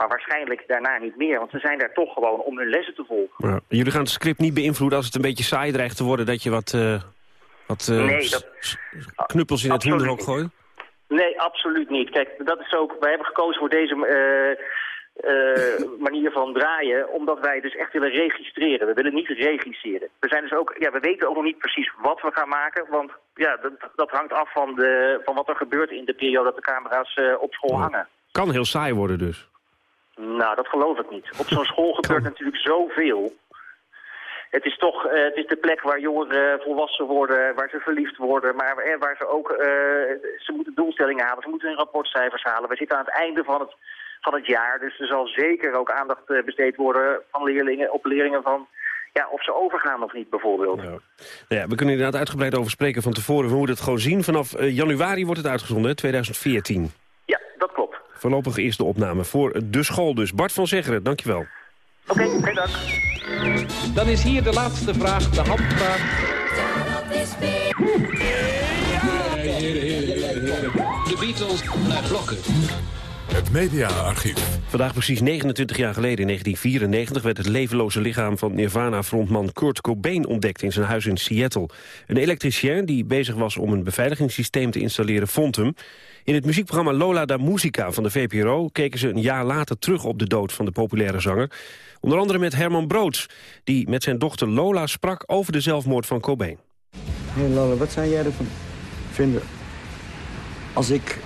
Maar waarschijnlijk daarna niet meer, want ze zijn daar toch gewoon om hun lessen te volgen. Ja. Jullie gaan het script niet beïnvloeden als het een beetje saai dreigt te worden... dat je wat, uh, wat uh, nee, dat, knuppels in het hoenderhok gooit? Nee, absoluut niet. Kijk, dat is ook, wij hebben gekozen voor deze uh, manier van draaien... omdat wij dus echt willen registreren. We willen niet regisseren. We, zijn dus ook, ja, we weten ook nog niet precies wat we gaan maken... want ja, dat, dat hangt af van, de, van wat er gebeurt in de periode dat de camera's op school hangen. Kan heel saai worden dus. Nou, dat geloof ik niet. Op zo'n school gebeurt natuurlijk zoveel. Het is toch uh, het is de plek waar jongeren volwassen worden, waar ze verliefd worden, maar eh, waar ze ook, uh, ze moeten doelstellingen halen, ze moeten hun rapportcijfers halen. We zitten aan het einde van het, van het jaar, dus er zal zeker ook aandacht besteed worden van leerlingen, op leerlingen van ja, of ze overgaan of niet bijvoorbeeld. Nou ja, we kunnen inderdaad uitgebreid over spreken van tevoren. We moeten het gewoon zien. Vanaf eh, januari wordt het uitgezonden, hè, 2014. Voorlopig is de opname voor de school dus. Bart van Zeggeren, dankjewel. Oké, geen dank. Dan is hier de laatste vraag, de handvraag. De Beatles naar blokken. Het mediaarchief. Vandaag precies 29 jaar geleden, in 1994... werd het levenloze lichaam van Nirvana-frontman Kurt Cobain ontdekt... in zijn huis in Seattle. Een elektricien die bezig was om een beveiligingssysteem te installeren... vond hem. In het muziekprogramma Lola da Musica van de VPRO... keken ze een jaar later terug op de dood van de populaire zanger. Onder andere met Herman Broods... die met zijn dochter Lola sprak over de zelfmoord van Cobain. Hé hey Lola, wat zou jij ervan vinden als ik,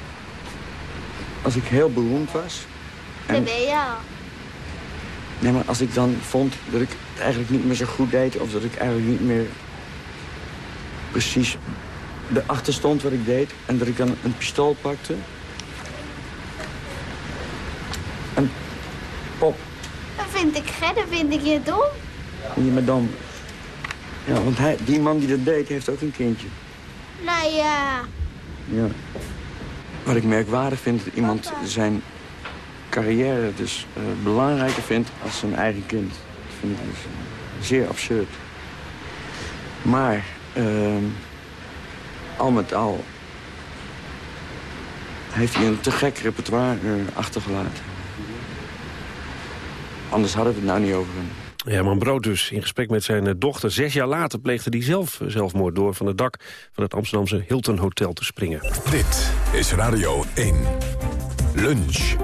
als ik heel beroemd was? Dat ben je al. Nee, maar als ik dan vond dat ik het eigenlijk niet meer zo goed deed... of dat ik eigenlijk niet meer precies erachter stond wat ik deed... en dat ik dan een pistool pakte... een pop, Dat vind ik gek, dat vind ik je dom. en je me dan... Ja, want hij, die man die dat deed, heeft ook een kindje. Nou ja, Ja. Wat ik merkwaardig vind, dat iemand zijn carrière dus eh, belangrijker vindt als zijn eigen kind. Dat vind ik dus eh, zeer absurd. Maar, ehm, al met al, heeft hij een te gek repertoire achtergelaten. Anders hadden we het nou niet over hem. Herman Brood dus, in gesprek met zijn eh, dochter. Zes jaar later pleegde hij zelf eh, zelfmoord door van het dak... van het Amsterdamse Hilton Hotel te springen. Dit is Radio 1. Lunch.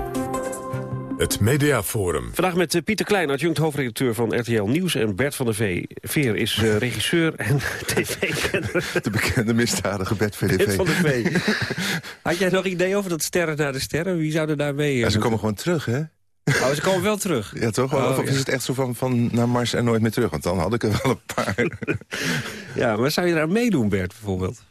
Het Mediaforum. Vandaag met eh, Pieter Klein, adjunct hoofdredacteur van RTL Nieuws... en Bert van der Vee. Veer is regisseur en [laughs] tv-kenner. De bekende misdadige Bert van der Vee. [laughs] Had jij nog idee over dat sterren naar de sterren? Wie zou er daar mee? Ja, ze komen gewoon terug, hè? Oh, ze komen wel terug? Ja, toch? Oh, of is ja. het echt zo van, van naar Mars en nooit meer terug? Want dan had ik er wel een paar. [laughs] Ja, maar zou je daar meedoen, Bert, bijvoorbeeld?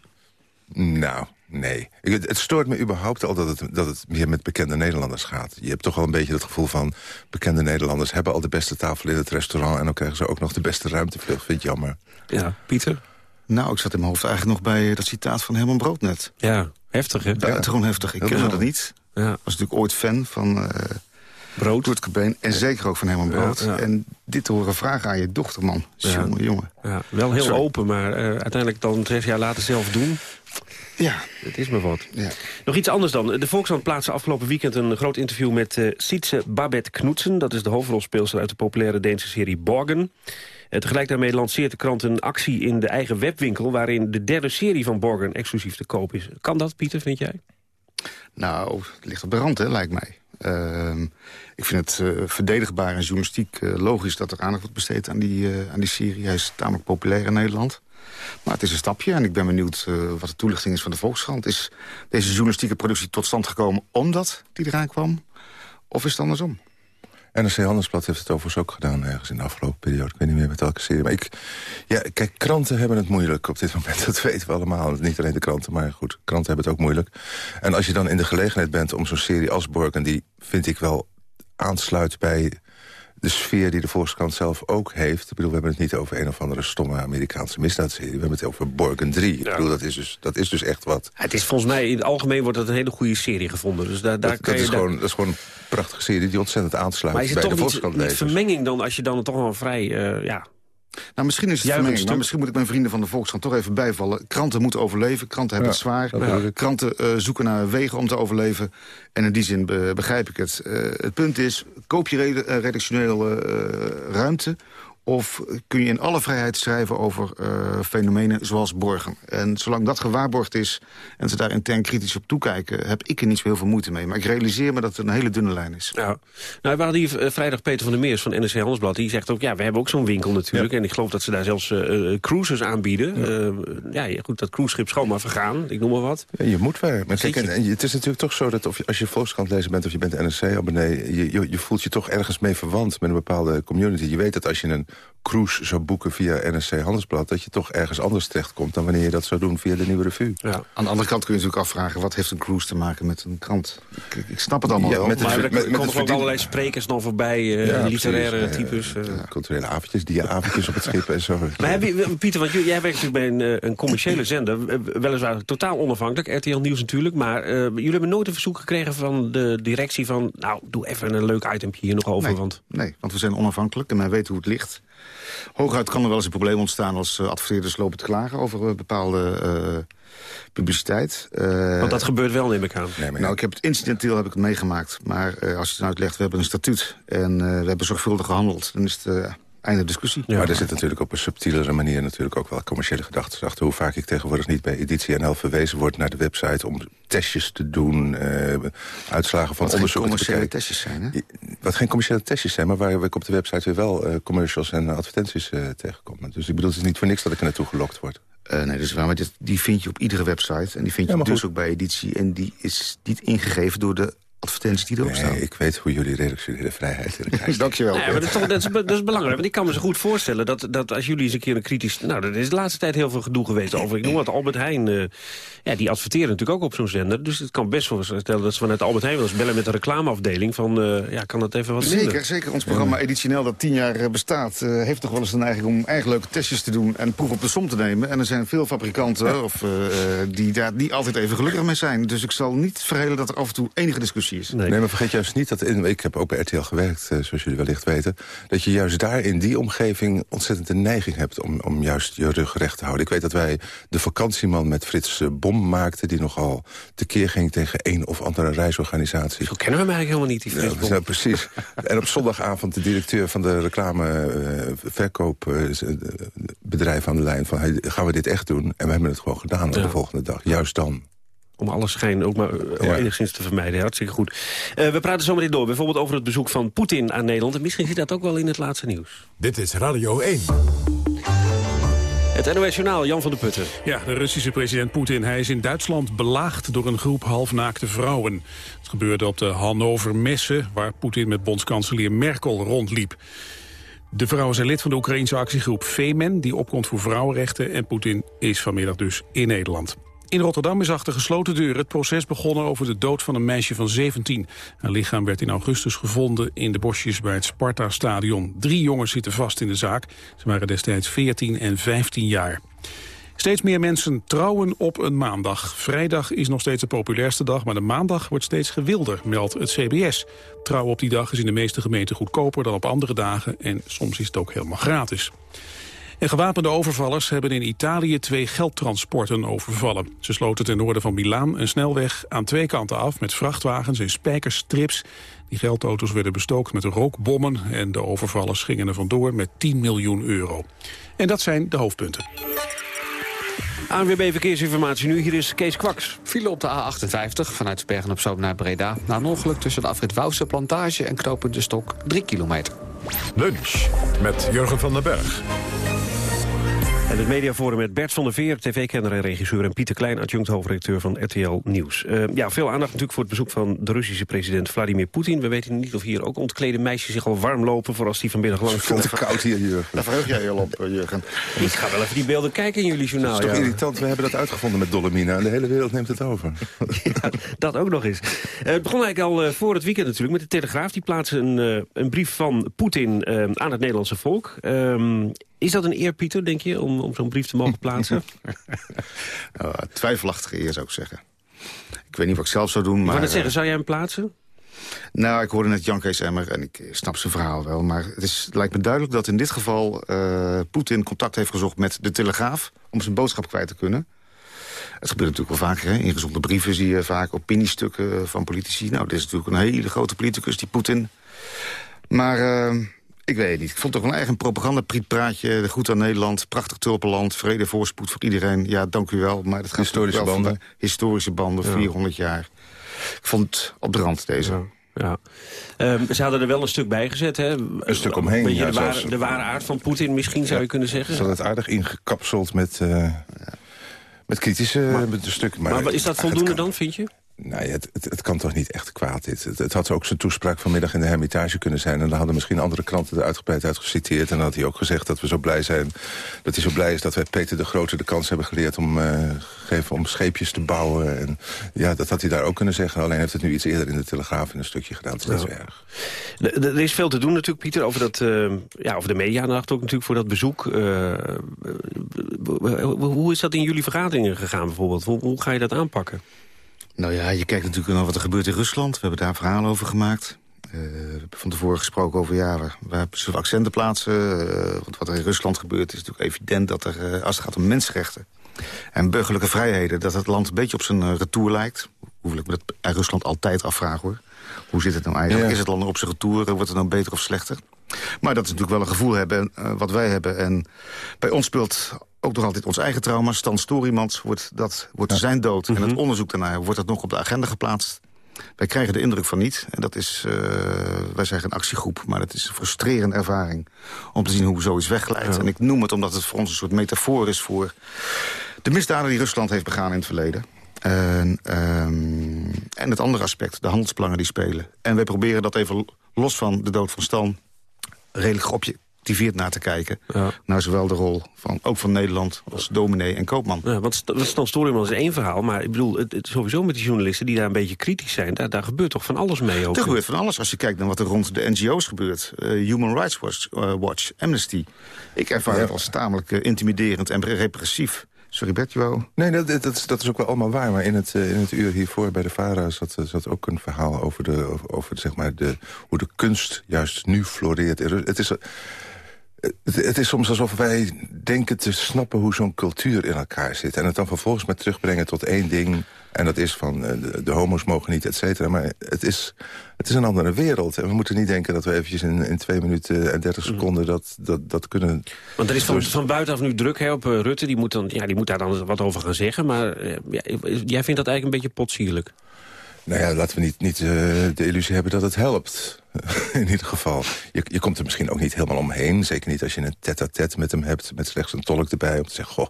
nou, nee. Ik- Het, stoort me überhaupt al dat het, dat het meer met bekende Nederlanders gaat. Je hebt toch wel een beetje het gevoel van... bekende Nederlanders hebben al de beste tafel in het restaurant... en dan krijgen ze ook nog de beste ruimtevlucht. Vind je jammer. Ja, Pieter? Nou, ik zat in mijn hoofd eigenlijk nog bij dat citaat van Herman Brood net. Ja, heftig, hè? Buitengewoon heftig. Ik kende dat niet. Ja. was natuurlijk ooit fan van eh Brood. Kurt Cobain. En zeker ook van Herman Brood. ja. En dit te horen vragen aan je dochter, man. Jongen, jongen. Ja, wel heel Sorry. open, maar eh, uiteindelijk dan zes jaar later zelf doen. Ja. Het is me wat. Ja. Nog iets anders dan. De Volkskrant plaatste afgelopen weekend een groot interview met eh Sietse Babette Knudsen. Dat is de hoofdrolspeelster uit de populaire Deense serie Borgen. En tegelijk daarmee lanceert de krant een actie in de eigen webwinkel... waarin de derde serie van Borgen exclusief te koop is. Kan dat, Pieter, vind jij? Nou, het ligt op de rand, hè, lijkt mij. Ehm, ik vind het eh, verdedigbaar en journalistiek eh, logisch dat er aandacht wordt besteed aan die, eh, aan die serie. Hij is tamelijk populair in Nederland. Maar het is een stapje en ik ben benieuwd wat de toelichting is van de Volkskrant. Is deze journalistieke productie tot stand gekomen omdat die eraan kwam? Of is het andersom? NRC Handelsblad heeft het overigens ook gedaan ergens in de afgelopen periode. Ik weet niet meer met welke serie. Maar ik, ja, kijk, kranten hebben het moeilijk op dit moment. [laughs] Dat weten we allemaal. Niet alleen de kranten, maar goed, kranten hebben het ook moeilijk. En als je dan in de gelegenheid bent om zo'n serie als Borgen... die vind ik wel aansluit bij de sfeer die de Volkskrant zelf ook heeft. Ik bedoel, we hebben het niet over een of andere stomme Amerikaanse misdaadserie. We hebben het over Borgen 3. Ik bedoel, dat is, dus, dat is dus echt wat. Het is volgens mij, in het algemeen wordt het een hele goede serie gevonden. Dus daar, daar Dat, kan dat, je is daar- gewoon, dat is gewoon een prachtige serie die ontzettend aansluit Maar is bij het de toch niet, niet vermenging dan als je dan toch wel vrij... eh, ja, Nou, misschien is het vermenging, maar misschien moet ik mijn vrienden van de Volkskrant toch even bijvallen. Kranten moeten overleven, kranten hebben het zwaar. Kranten eh, zoeken naar wegen om te overleven. En in die zin be- begrijp ik het. Eh, het punt is, koop je eh, redactionele ruimte... of kun je in alle vrijheid schrijven over eh, fenomenen zoals borgen. En zolang dat gewaarborgd is en ze daar intern kritisch op toekijken... heb ik er niet zo heel veel moeite mee. Maar ik realiseer me dat het een hele dunne lijn is. Ja. Nou, we hadden hier eh, vrijdag Peter van der Meers van NRC Handelsblad. Die zegt ook, ja, we hebben ook zo'n winkel natuurlijk. En ik geloof dat ze daar zelfs eh, eh, cruises aanbieden. Ja. ja, goed, dat cruiseschip schoon maar vergaan. Ik noem maar wat. Ja, je moet wel. Maar kijk, en, en het is natuurlijk toch zo dat of je, als je Volkskrant lezer bent... of je bent NRC-abonnee, je, je, je voelt je toch ergens mee verwant met een bepaalde community. Je weet dat als je een cruise zou boeken via NSC Handelsblad... dat je toch ergens anders terechtkomt dan wanneer je dat zou doen via de Nieuwe Revue. Ja. Aan de andere kant kun je natuurlijk afvragen... wat heeft een cruise te maken met een krant? Ik, ik snap het allemaal ja, wel. Met maar er met, komen ook allerlei sprekers dan voorbij, uh, ja, literaire precies, types. Uh. Culturele avondjes, dia-avondjes op het schip en zo. [laughs] Maar heb je, Pieter, want jij werkt natuurlijk bij een, een commerciële zender. Weliswaar totaal onafhankelijk, RTL Nieuws natuurlijk. Maar uh, jullie hebben nooit een verzoek gekregen van de directie van... nou, doe even een leuk itempje hier nog over. Nee, want... nee, want we zijn onafhankelijk en wij weten hoe het ligt. Hooguit kan er wel eens een probleem ontstaan als uh, adverteerders lopen te klagen over uh, bepaalde uh, publiciteit. Want dat gebeurt wel, neem ik aan. Nee, nou, ik heb het incidenteel heb ik het meegemaakt. Maar als je het uitlegt, we hebben een statuut en we hebben zorgvuldig gehandeld. Dan is het einde discussie. Ja, maar er zit natuurlijk op een subtielere manier natuurlijk ook wel commerciële gedachten achter. Hoe vaak ik tegenwoordig niet bij Editie NL verwezen word naar de website om testjes te doen, uh, uitslagen van Wat onderzoek geen commerciële testjes zijn, hè? Wat geen commerciële testjes zijn, maar waar ik op de website weer wel uh, commercials en advertenties uh, tegenkom. Dus ik bedoel, het is niet voor niks dat ik er naartoe gelokt word. Uh, nee, dat is waar, maar dit, die vind je op iedere website. En die vind je ja, dus ook bij editie. En die is niet ingegeven door de advertenties die erop nee, staan. ik weet hoe jullie redactionele vrijheid willen [laughs] krijgen. Dankjewel. Ja, maar dat, is toch, dat, is, dat is belangrijk, want ik kan me zo goed voorstellen... dat, dat als jullie eens een keer een kritisch... Nou, er is de laatste tijd heel veel gedoe geweest over... ik noem wat, Albert Heijn, uh, ja, die adverteren natuurlijk ook op zo'n zender. Dus het kan best wel stellen dat ze vanuit Albert Heijn... wel eens bellen met de reclameafdeling van... Uh, ja, kan dat even wat zeker, minder? Zeker, ons programma Editioneel dat tien jaar bestaat... Uh, heeft toch wel eens de neiging om eigen leuke testjes te doen... en proef op de som te nemen. En er zijn veel fabrikanten ja. of, die daar niet altijd even gelukkig mee zijn. Dus ik zal niet verhelen dat er af en toe enige discussie is. Nee, nee maar vergeet juist niet dat... In, ik heb ook bij RTL gewerkt, uh, zoals jullie wellicht weten... dat je juist daar in die omgeving ontzettend de neiging hebt... om, om juist je rug recht te houden. Ik weet dat wij de vakantieman met Frits uh, Bom maakten... die nogal tekeer ging tegen een of andere reisorganisatie. Zo kennen we hem eigenlijk helemaal niet, die Frits ja, Bom. Nou, precies. en op zondagavond de directeur van de reclameverkoopbedrijf aan de lijn... van hey, gaan we dit echt doen? En we hebben het gewoon gedaan ja. de volgende dag. Juist dan om alle schijn ook maar ja. enigszins te vermijden. Hartstikke goed. Uh, we praten zo meteen door, bijvoorbeeld over het bezoek van Poetin aan Nederland. En misschien zit dat ook wel in het laatste nieuws. Dit is Radio 1. Het NOS Journaal, Jan van der Putten. Ja, de Russische president Poetin. Hij is in Duitsland belaagd door een groep halfnaakte vrouwen. Het gebeurde op de Hannover Messe, waar Poetin met bondskanselier Merkel rondliep. De vrouwen zijn lid van de Oekraïnse actiegroep Femen... die opkomt voor vrouwenrechten en Poetin is vanmiddag dus in Nederland. In Rotterdam is achter gesloten deuren het proces begonnen over de dood van een meisje van 17. Haar lichaam werd in augustus gevonden in de bosjes bij het Sparta-stadion. Drie jongens zitten vast in de zaak. Ze waren destijds 14 en 15 jaar. Steeds meer mensen trouwen op een maandag. Vrijdag is nog steeds de populairste dag, maar de maandag wordt steeds gewilder, meldt het CBS. Trouwen op die dag is in de meeste gemeenten goedkoper dan op andere dagen en soms is het ook helemaal gratis. En gewapende overvallers hebben in Italië twee geldtransporten overvallen. Ze sloten ten noorden van Milaan een snelweg aan twee kanten af... met vrachtwagens en spijkerstrips. Die geldauto's werden bestookt met rookbommen... en de overvallers gingen er vandoor met 10 miljoen euro. En dat zijn de hoofdpunten. ANWB Verkeersinformatie nu, hier is Kees Kwaks. File op de A58 vanuit Bergen op Zoom naar Breda. Na een ongeluk tussen de afrit Wouwse Plantage en knooppunt De Stok 3 kilometer. Lunch met Jurgen van den Berg. En het mediaforum met Bert van der Veer, tv-kenner en regisseur... en Pieter Klein, adjunct hoofdredacteur van RTL Nieuws. Uh, ja, veel aandacht natuurlijk voor het bezoek van de Russische president Vladimir Poetin. We weten niet of hier ook ontklede meisjes zich al warm lopen... voor als die vanmiddag langs komt. Het is koud hier, Jurgen. Daar verheug jij je op, Jurgen. Ik ga wel even die beelden kijken in jullie journaal. Dat is toch ja. irritant, we hebben dat uitgevonden met Dolomina... en de hele wereld neemt het over. [laughs] ja, dat ook nog eens. Uh, het begon eigenlijk al uh, voor het weekend natuurlijk met de Telegraaf. Die plaatste een, een brief van Poetin aan het Nederlandse volk... Um, is dat een eer, Pieter, denk je, om, om zo'n brief te mogen plaatsen? uh, [laughs] twijfelachtige eer, zou ik zeggen. Ik weet niet wat ik zelf zou doen, maar... Ik zeggen, zou jij hem plaatsen? Nou, ik hoorde net Jan Kees Emmer en ik snap zijn verhaal wel. Maar het, is, lijkt me duidelijk dat in dit geval uh, Poetin contact heeft gezocht met de Telegraaf... om zijn boodschap kwijt te kunnen. Het gebeurt natuurlijk wel vaker. Hè? Ingezonde brieven zie je vaak, opiniestukken van politici. Nou, dit is natuurlijk een hele grote politicus, die Poetin. Maar... Uh, ik weet het niet. Ik vond het toch een eigen propaganda-prietpraatje. Goed aan Nederland, prachtig tulpenland, vrede, voorspoed voor iedereen. Ja, dank u wel. Maar dat gaat historische wel banden. Historische banden, ja. 400 jaar. Ik vond het op de rand, deze. Ja. Ja. Um, ze hadden er wel een stuk bij gezet. Hè? Een stuk omheen. Ja, de, ware, zoals, de ware aard van Poetin misschien, zou je kunnen zeggen. Ze hadden het aardig ingekapseld met, uh, met kritische maar, stukken. Maar, maar is dat voldoende dan, vind je? Nou ja, het, het, het, kan toch niet echt kwaad, dit. Het, het, had ook zijn toespraak vanmiddag in de Hermitage kunnen zijn... en dan hadden misschien andere kranten er uitgebreid uit geciteerd... en dan had hij ook gezegd dat we zo blij zijn... dat hij zo blij is dat wij Peter de Grote de kans hebben geleerd... om, uh, gegeven om scheepjes te bouwen. En, ja, dat had hij daar ook kunnen zeggen. Alleen heeft het nu iets eerder in de Telegraaf in een stukje gedaan. Dat is zo erg. Er is veel te doen natuurlijk, Pieter, over, dat, uh, ja, over de medianacht ook natuurlijk voor dat bezoek. Uh, hoe is dat in jullie vergaderingen gegaan bijvoorbeeld? Hoe, hoe ga je dat aanpakken? Nou ja, je kijkt natuurlijk naar wat er gebeurt in Rusland. We hebben daar verhalen over gemaakt. Uh, we hebben van tevoren gesproken over, ja, waar, zullen we accenten plaatsen? Uh, want wat er in Rusland gebeurt is natuurlijk evident dat er, uh, als het gaat om mensenrechten... en burgerlijke vrijheden, dat het land een beetje op zijn retour lijkt. Hoewel ik me dat Rusland altijd afvraag, hoor. Hoe zit het nou eigenlijk? Ja. Is het land op zijn retour? Wordt het nou beter of slechter? Maar dat is natuurlijk wel een gevoel hebben, wat wij hebben. En bij ons speelt ook nog altijd ons eigen trauma. Stan Storymans wordt, dat, wordt ja. zijn dood. Mm -hmm. En het onderzoek daarna wordt dat nog op de agenda geplaatst. Wij krijgen de indruk van niet. En dat is, uh, wij zijn geen actiegroep, maar het is een frustrerende ervaring... om te zien hoe zoiets wegglijdt. Ja. En ik noem het omdat het voor ons een soort metafoor is... voor de misdaden die Rusland heeft begaan in het verleden. En, um, en het andere aspect, de handelsbelangen die spelen. En wij proberen dat even los van de dood van Stan... redelijk geobjectiveerd naar te kijken. Ja. Naar zowel de rol van, ook van Nederland als dominee en koopman. Ja, want Stan Storyman is één verhaal. Maar ik bedoel, het, het, sowieso met die journalisten die daar een beetje kritisch zijn... daar, daar gebeurt toch van alles mee ook? Er gebeurt van alles. Als je kijkt naar wat er rond de NGO's gebeurt. Uh, Human Rights Watch, uh, Watch, Amnesty. Ik ervaar ja. het als tamelijk uh, intimiderend en repressief. Sorry Bert, jou? Nee, dat, dat, is, dat is ook wel allemaal waar. Maar in het, uh, in het uur hiervoor bij de VARA zat, zat ook een verhaal over, de, over, over zeg maar de, hoe de kunst juist nu floreert. Het is... Het, het, is soms alsof wij denken te snappen hoe zo'n cultuur in elkaar zit. En het dan vervolgens maar terugbrengen tot één ding. En dat is van de, de homo's mogen niet, et cetera. Maar het is, het is een andere wereld. En we moeten niet denken dat we eventjes in, in twee minuten en dertig seconden dat, dat, dat kunnen... Want er is van, van buitenaf nu druk hè, op uh, Rutte. Die moet, dan, ja, die moet daar dan wat over gaan zeggen. Maar ja, jij vindt dat eigenlijk een beetje potsierlijk. Nou ja, laten we niet, niet uh, de illusie hebben dat het helpt. [laughs] in ieder geval. Je, je komt er misschien ook niet helemaal omheen. Zeker niet als je een tête-à-tête met hem hebt... met slechts een tolk erbij om te zeggen... goh,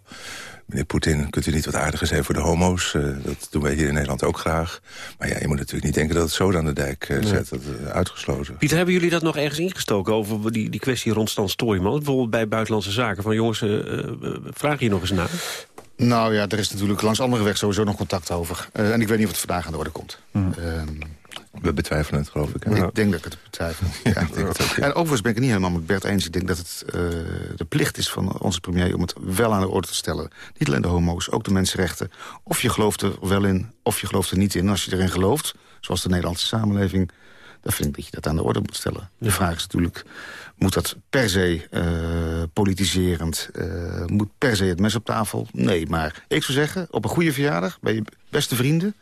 meneer Poetin, kunt u niet wat aardiger zijn voor de homo's? Uh, dat doen wij hier in Nederland ook graag. Maar ja, je moet natuurlijk niet denken dat het zo aan de dijk uh, zet. Nee. Dat, uh, uitgesloten. Pieter, hebben jullie dat nog ergens ingestoken... over die, die kwestie rond Stan Storyman? Bijvoorbeeld bij Buitenlandse Zaken. Van jongens, vraag hier nog eens naar. Nou ja, er is natuurlijk langs andere weg sowieso nog contact over. Uh, en ik weet niet of het vandaag aan de orde komt. Mm. Uh, we betwijfelen het, geloof ik. Hè? Ik denk dat ik het betwijfel. [laughs] ja, ik ook, ja. En overigens ben ik het niet helemaal met Bert eens. Ik denk dat het uh, de plicht is van onze premier om het wel aan de orde te stellen. Niet alleen de homo's, ook de mensenrechten. Of je gelooft er wel in, of je gelooft er niet in. Als je erin gelooft, zoals de Nederlandse samenleving... dan vind ik dat je dat aan de orde moet stellen. De vraag is natuurlijk, moet dat per se uh, politiserend? Uh, moet per se het mes op tafel? Nee, maar ik zou zeggen, op een goede verjaardag... bij je beste vrienden...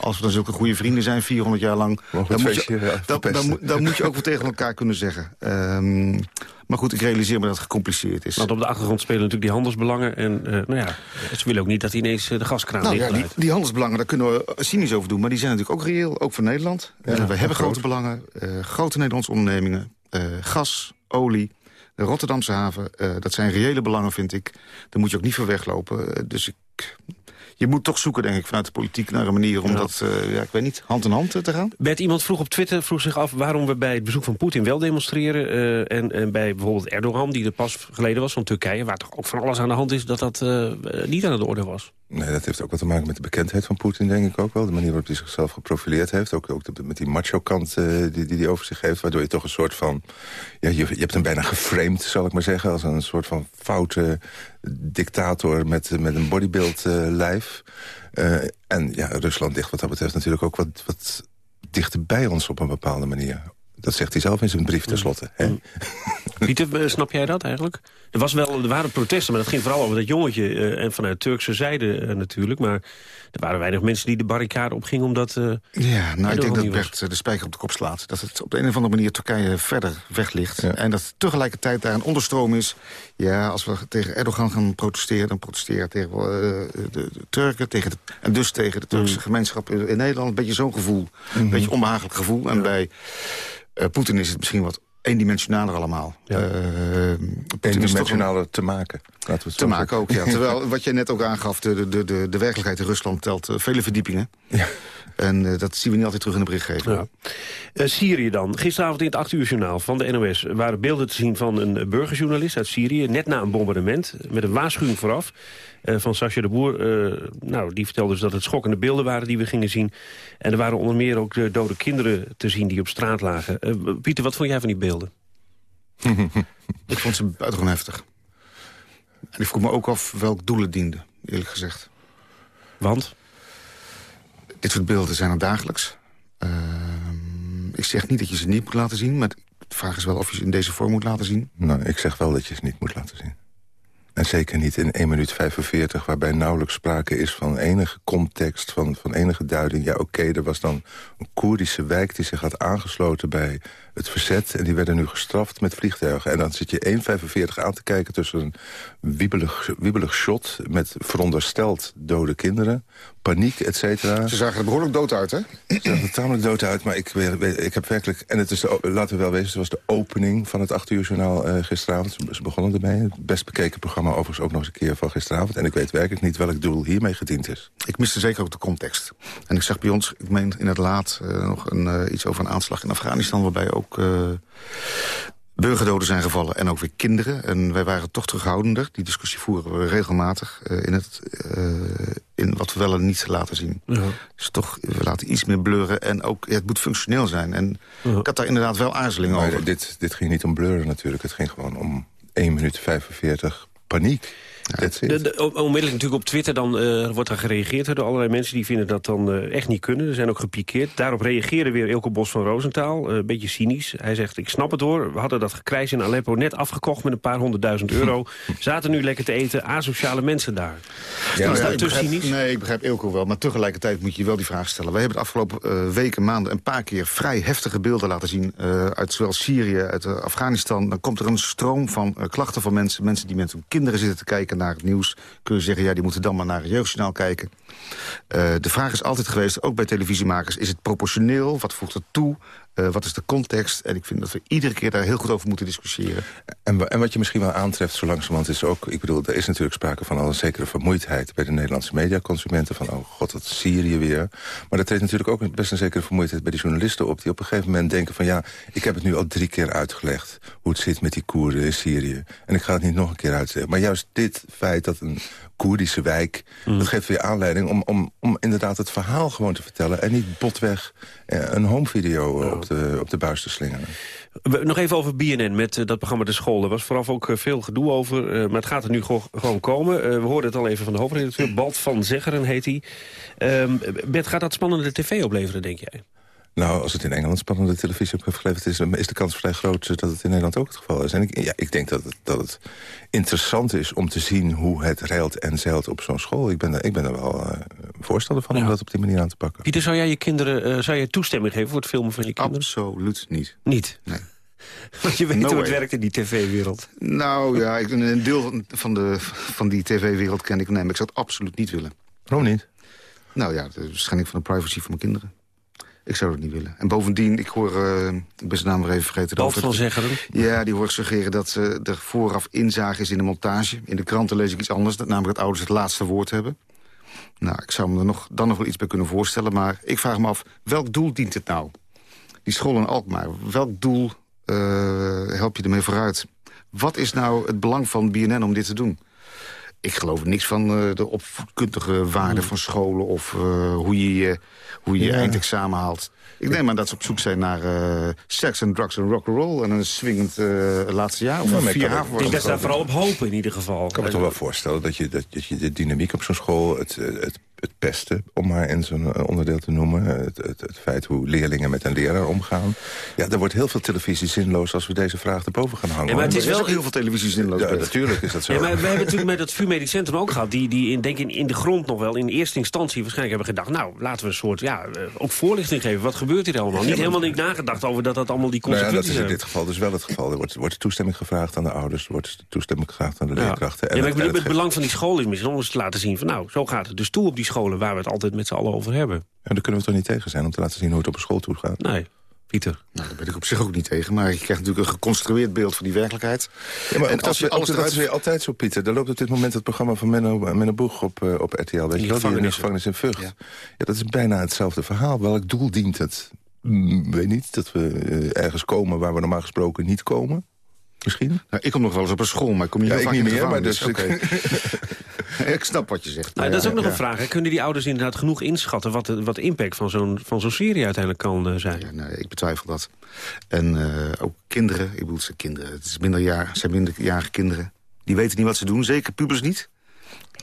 Als we dan zulke goede vrienden zijn, 400 jaar lang... Dan moet, je, dan, dan, dan moet je ook wat tegen elkaar kunnen zeggen. Um, maar goed, ik realiseer me dat het gecompliceerd is. Want op de achtergrond spelen natuurlijk die handelsbelangen. En uh, nou ja, ze willen ook niet dat ineens de gaskraan nou, ja, die, die, handelsbelangen, daar kunnen we cynisch over doen. Maar die zijn natuurlijk ook reëel, ook voor Nederland. Ja, uh, we hebben grote belangen, uh, grote Nederlandse ondernemingen. gas, olie, de Rotterdamse haven. dat zijn reële belangen, vind ik. Daar moet je ook niet voor weglopen. dus ik je moet toch zoeken, denk ik, vanuit de politiek naar een manier om ja. dat, uh, ja, ik weet niet, hand in hand te gaan. Bert, iemand vroeg op Twitter vroeg zich af waarom we bij het bezoek van Poetin wel demonstreren. Uh, en, en bij bijvoorbeeld Erdogan, die er pas geleden was van Turkije, waar toch ook van alles aan de hand is, dat dat niet aan de orde was. Nee, dat heeft ook wat te maken met de bekendheid van Poetin, denk ik ook wel. De manier waarop hij zichzelf geprofileerd heeft. Ook, ook de, met die macho-kant uh, die, die hij over zich heeft. Waardoor je toch een soort van... Ja, je, je hebt hem bijna geframed, zal ik maar zeggen. Als een soort van foute dictator met, met een bodybuild-lijf. Uh, uh, en ja, Rusland ligt wat dat betreft natuurlijk ook wat, wat dichter bij ons op een bepaalde manier. Dat zegt hij zelf in zijn brief tenslotte. Mm. Pieter, snap jij dat eigenlijk? Er, was wel, er waren protesten, maar dat ging vooral over dat jongetje... Uh, en vanuit Turkse zijde uh, natuurlijk. Maar er waren weinig mensen die de barricade opgingen omdat... Uh, ja, nou, ik denk dat Bert de spijker op de kop slaat. Dat het op de een of andere manier Turkije verder weg ligt. Ja. En dat tegelijkertijd daar een onderstroom is. Ja, als we tegen Erdogan gaan protesteren... dan protesteren tegen de, de, Turken tegen de, en dus tegen de Turkse mm. gemeenschap in Nederland. Een beetje zo'n gevoel. Mm -hmm. Een beetje onbehagelijk gevoel. En ja. bij... Uh, Poetin is het misschien wat eendimensionaler allemaal. Ja. Uh, Eendimensionaler te maken. Laten we het te maken ook, ja. [laughs] Terwijl, wat jij net ook aangaf, de, de, de, de werkelijkheid in Rusland telt uh, vele verdiepingen. Ja. En uh, dat zien we niet altijd terug in de berichtgeving. Ja. Uh, Syrië dan. Gisteravond in het 8 uur journaal van de NOS... waren beelden te zien van een burgerjournalist uit Syrië... net na een bombardement, met een waarschuwing vooraf... Uh, van Sascha de Boer. nou, die vertelde dus dat het schokkende beelden waren die we gingen zien. En er waren onder meer ook de dode kinderen te zien die op straat lagen. Pieter, wat vond jij van die beelden? [laughs] ik vond ze buitengewoon heftig. En ik vroeg me ook af welk doel het diende, eerlijk gezegd. Want? Dit soort beelden zijn er dagelijks. Uh, ik zeg niet dat je ze niet moet laten zien... maar de vraag is wel of je ze in deze vorm moet laten zien. Nou, ik zeg wel dat je ze niet moet laten zien. En zeker niet in 1 minuut 45, waarbij nauwelijks sprake is van enige context, van, van enige duiding. Ja, oké, er was dan een Koerdische wijk die zich had aangesloten bij het verzet. En die werden nu gestraft met vliegtuigen. En dan zit je 1,45 aan te kijken tussen een wiebelig, wiebelig shot... met verondersteld dode kinderen, paniek, et cetera. Ze zagen er behoorlijk dood uit, hè? Ze zagen er tamelijk dood uit, maar ik, ik heb werkelijk... En het is de, laten we wel wezen, het was de opening van het 8 uur journaal uh, gisteravond. Ze begonnen ermee. Het best bekeken programma overigens ook nog eens een keer van gisteravond. En ik weet werkelijk niet welk doel hiermee gediend is. Ik miste zeker ook de context. En ik zag bij ons, ik meen in het laat, uh, nog een, uh, iets over een aanslag in Afghanistan... waarbij ook ook uh, burgerdoden zijn gevallen en ook weer kinderen. En wij waren toch terughoudender. Die discussie voeren we regelmatig uh, in, het, uh, in wat we wel en niet laten zien. Ja. Dus toch, we laten iets meer blurren en ook, ja, het moet functioneel zijn. En ja. ik had daar inderdaad wel aarzeling maar over. Dit, dit ging niet om blurren natuurlijk. Het ging gewoon om 1 minuut 45 paniek. Ja, de, de, onmiddellijk natuurlijk op Twitter dan, uh, wordt er gereageerd door allerlei mensen die vinden dat dan uh, echt niet kunnen. Er zijn ook gepikeerd. Daarop reageerde weer Ilke Bos van Roosentaal, uh, een beetje cynisch. Hij zegt, ik snap het hoor, we hadden dat gekrijs in Aleppo net afgekocht met een paar honderdduizend euro. Zaten nu lekker te eten, asociale mensen daar. Ja, is dat te begrijp, cynisch? Nee, ik begrijp Ilko wel, maar tegelijkertijd moet je wel die vraag stellen. Wij hebben de afgelopen weken, maanden een paar keer vrij heftige beelden laten zien. uit zowel Syrië, uit Afghanistan. Dan komt er een stroom van klachten van mensen. Mensen die met hun kinderen zitten te kijken naar het nieuws kun je zeggen, ja, die moeten dan maar naar het jeugdjournaal kijken. Uh, de vraag is altijd geweest, ook bij televisiemakers... is het proportioneel? Wat voegt het toe? Uh, wat is de context? En ik vind dat we iedere keer daar heel goed over moeten discussiëren. En, en wat je misschien wel aantreft zo langzamerhand is ook... ik bedoel, er is natuurlijk sprake van al een zekere vermoeidheid... bij de Nederlandse mediaconsumenten van... oh god, dat Syrië weer. Maar dat treedt natuurlijk ook best een zekere vermoeidheid... bij de journalisten op die op een gegeven moment denken van... ja, ik heb het nu al drie keer uitgelegd... hoe het zit met die Koerden in Syrië. En ik ga het niet nog een keer uitleggen. Maar juist dit feit dat een Koerdische wijk... Mm. dat geeft weer aanleiding om, om, om inderdaad het verhaal gewoon te vertellen... en niet botweg eh, een homevideo oh. op, de, op de buis te slingeren. Nog even over BNN met uh, dat programma De School. Er was vooral ook veel gedoe over, maar het gaat er nu gewoon komen. we hoorden het al even van de hoofdredacteur. Balt van Zeggeren heet hij. Um, Bert, gaat dat spannende tv opleveren, denk jij? Nou, als het in Engeland spannende televisie op heeft geleverd... Is, is de kans vrij groot dat het in Nederland ook het geval is. En ik, ja, ik denk dat het, dat het interessant is om te zien hoe het reilt en zeilt op zo'n school. Ik ben, er, ik ben er wel uh, voorstander van ja. om dat op die manier aan te pakken. Pieter, zou jij je kinderen uh, zou jij toestemming geven voor het filmen van je kinderen? Absoluut niet. Niet? Nee. [laughs] Want je weet no hoe het werkt in die tv-wereld. Nou ja, ik, een deel van, de, van die tv-wereld ken ik. Nee, maar ik zou het absoluut niet willen. Waarom niet? Nou ja, de waarschijnlijk van de privacy van mijn kinderen. Ik zou dat niet willen. En bovendien, ik hoor, uh, ik ben zijn naam weer even vergeten. Balt van Zeggeren? Ja, die hoor ik suggereren dat ze er vooraf inzage is in de montage. In de kranten lees ik iets anders, dat namelijk dat ouders het laatste woord hebben. Nou, ik zou me er nog, dan nog wel iets bij kunnen voorstellen. Maar ik vraag me af, welk doel dient het nou? Die school in Alkmaar, welk doel uh, help je ermee vooruit? Wat is nou het belang van BNN om dit te doen? Ik geloof niks van uh, de opvoedkundige waarde van scholen... of uh, hoe je je, hoe je, ja. eindexamen haalt. Ik neem aan dat ze op zoek zijn naar uh, seks en drugs en rock'n'roll... en een swingend laatste jaar of ja, vier jaar. Ik denk dat ze daar vooral op hopen in ieder geval. Ik kan me toch wel voorstellen dat je, dat je de dynamiek op zo'n school... het, het het pesten, om maar in zo'n onderdeel te noemen. Het, het, het, feit hoe leerlingen met een leraar omgaan. Ja, er wordt heel veel televisie zinloos als we deze vraag erboven gaan hangen. Ja, maar het is wel heel veel televisie zinloos. Ja, natuurlijk is dat zo. Ja, maar we hebben [laughs] natuurlijk met het VU Medisch Centrum ook gehad... die, die in, denk in, in de grond nog wel in eerste instantie waarschijnlijk hebben gedacht... nou, laten we een soort, ja, ook voorlichting geven. Wat gebeurt hier allemaal? Niet helemaal niet nagedacht over dat dat allemaal die consequenties nou ja, dat is in dit geval dus wel het geval. Er wordt, wordt toestemming gevraagd aan de ouders. Er wordt toestemming gevraagd aan de leerkrachten. Ja, maar ik bedoel, het belang van die school is misschien om eens te laten zien... van nou, zo gaat het dus toe op die scholen waar we het altijd met z'n allen over hebben. Ja, daar kunnen we toch niet tegen zijn om te laten zien hoe het op een school toe gaat? Nee. Pieter? Nou, daar ben ik op zich ook niet tegen. Maar je krijgt natuurlijk een geconstrueerd beeld van die werkelijkheid. Ja, maar en ook dat is weer altijd zo, Pieter. Daar loopt op dit moment het programma van Menno, Menno Boeg op, uh, op RTL. Weet je wel, die in de gevangenis in Vught. Ja. ja. dat is bijna hetzelfde verhaal. Welk doel dient het? Mm, weet niet, dat we uh, ergens komen waar we normaal gesproken niet komen. Misschien? Nou, ik kom nog wel eens op een school, maar ik kom niet ja, vaak niet meer, maar dus okay. [laughs] [laughs] ik snap wat je zegt. Nou, dat is ook nog een vraag. Hè. Kunnen die ouders inderdaad genoeg inschatten... wat de, wat de impact van zo'n serie uiteindelijk kan uh, zijn? Ja, nee, ik betwijfel dat. En uh, ook kinderen, ik bedoel, ze kinderen, het is minderjaar, zijn minderjarige kinderen... die weten niet wat ze doen, zeker pubers niet.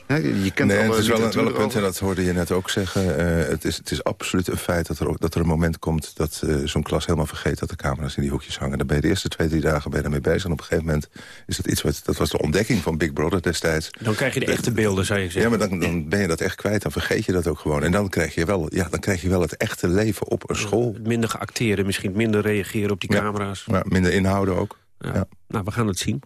Je kent nee, het is wel een, wel een punt, over. en dat hoorde je net ook zeggen. Uh, het, is, het is absoluut een feit dat er, dat er een moment komt... dat uh, zo'n klas helemaal vergeet dat de camera's in die hoekjes hangen. Dan ben je de eerste twee, drie dagen ben je daarmee bezig. En op een gegeven moment is dat iets wat... dat was de ontdekking van Big Brother destijds. Dan krijg je de echte beelden, zou je zeggen. Ja, maar dan, dan ben je dat echt kwijt. Dan vergeet je dat ook gewoon. En dan krijg je wel, ja, dan krijg je wel het echte leven op een school. Minder geacteerd, misschien minder reageren op die camera's. Ja, minder inhouden ook. Ja. ja. Nou, we gaan het zien.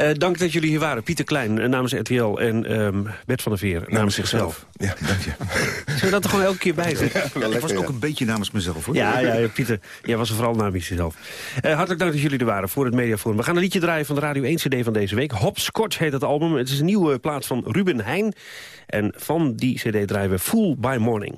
Uh, dank dat jullie hier waren. Pieter Klein uh, namens RTL en um, Bert van der Veer namens, namens zichzelf. Ja, dank je. Zullen we dat er gewoon elke keer bij zeggen? Ja, ik was ook een beetje namens mezelf, hoor. Ja, ja Pieter, jij was er vooral namens jezelf. Uh, hartelijk dank dat jullie er waren voor het Mediaforum. We gaan een liedje draaien van de Radio 1 CD van deze week. Hopscotch heet het album. Het is een nieuwe plaat van Ruben Heijn. En van die CD draaien we Full by Morning.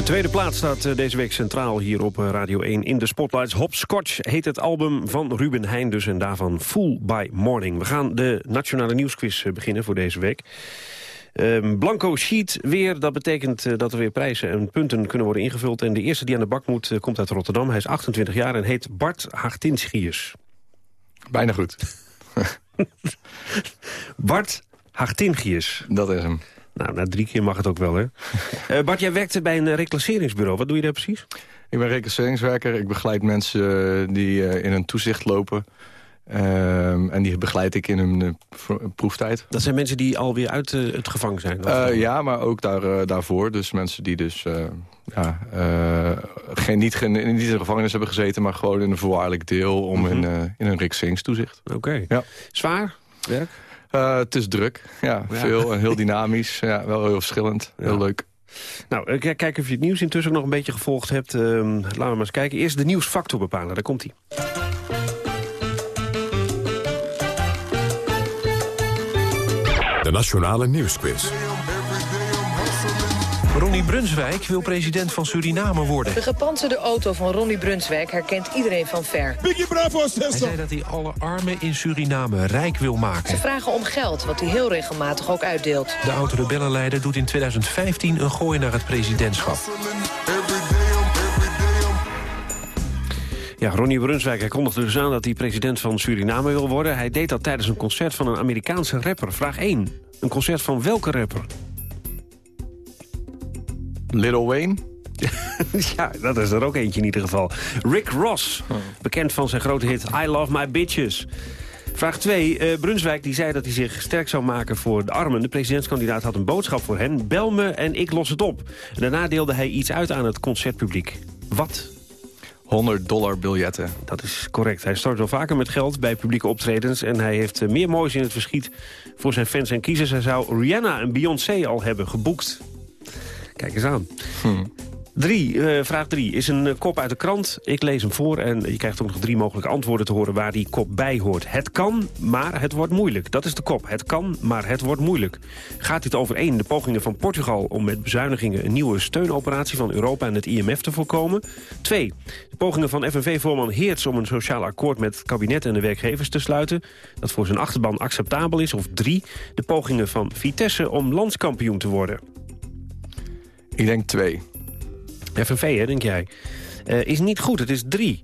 De tweede plaats staat eh, deze week centraal hier op eh, Radio 1 in de Spotlights. Hopscotch heet het album van Ruben Heijn dus en daarvan Full by Morning. We gaan de Nationale Nieuwsquiz eh, beginnen voor deze week. Ehm, blanco sheet weer, dat betekent dat er weer prijzen en punten kunnen worden ingevuld. En de eerste die aan de bak moet, komt uit Rotterdam. Hij is 28 jaar en heet Bart Hachtinschiers. Bijna goed. [laughs] [laughs] Bart Hachtingius. Dat is hem. Nou, na drie keer mag het ook wel, hè? [laughs] Eh, Bart, jij werkte bij een reclasseringsbureau. Wat doe je daar precies? Ik ben reclasseringswerker. Ik begeleid mensen eh, die eh, in een toezicht lopen. Ehm, en die begeleid ik in hun pro- proeftijd. Dat zijn mensen die alweer uit het gevangen zijn? Eh, ja, maar ook daar, eh, daarvoor. Dus mensen die dus eh, ja, eh, geen, niet, geen, niet in de gevangenis hebben gezeten... maar gewoon in een voorwaardelijk deel om in, eh, in een reclasseringstoezicht. Oké. Ja. Zwaar werk? Eh, het is druk, ja, Ja. veel en heel dynamisch. Ja, wel heel verschillend, heel leuk. Nou, eh, kijk of je het nieuws intussen ook nog een beetje gevolgd hebt. Ehm, laten we maar eens kijken. Eerst de nieuwsfactor bepalen. Daar komt hij. De Nationale Nieuwsquiz. Ronnie Brunswijk wil president van Suriname worden. De gepantserde auto van Ronnie Brunswijk herkent iedereen van ver. Biggie Bravo, Hij zei dat hij alle armen in Suriname rijk wil Ze maken. vragen om geld, wat hij heel regelmatig ook uitdeelt. De oud-rebellenleider doet in 2015 een gooi naar het presidentschap. Ja, Ronnie Brunswijk hij kondigde dus aan dat hij president van Suriname wil worden. Hij deed dat tijdens een concert van een Amerikaanse rapper. Vraag 1. Een concert van welke rapper? Lil Wayne? [laughs] ja, dat is er ook eentje in ieder geval. Rick Ross, bekend van zijn grote hit I Love My Bitches. Vraag 2. eh Brunswijk die zei dat hij zich sterk zou maken voor de armen. De presidentskandidaat had een boodschap voor hen. Bel me en ik los het op. En daarna deelde hij iets uit aan het concertpubliek. Wat? 100 dollar biljetten. Dat is correct. Hij stort wel vaker met geld bij publieke optredens... en hij heeft eh, meer moois in het verschiet voor zijn fans en kiezers. Hij zou Rihanna en Beyoncé al hebben geboekt. Kijk eens aan. Drie, eh, vraag 3 is een eh, kop uit de krant. Ik lees hem voor en je krijgt ook nog drie mogelijke antwoorden te horen waar die kop bij hoort. Het kan, maar het wordt moeilijk. Dat is de kop. Het kan, maar het wordt moeilijk. Gaat dit over één, de pogingen van Portugal om met bezuinigingen een nieuwe steunoperatie van Europa en het IMF te voorkomen? Twee, de pogingen van FNV-voorman Heerts om een sociaal akkoord met het kabinet en de werkgevers te sluiten, dat voor zijn achterban acceptabel is? Of drie, de pogingen van Vitesse om landskampioen te worden? Ik denk twee. FNV, hè, denk jij? Eh, is niet goed, het is drie.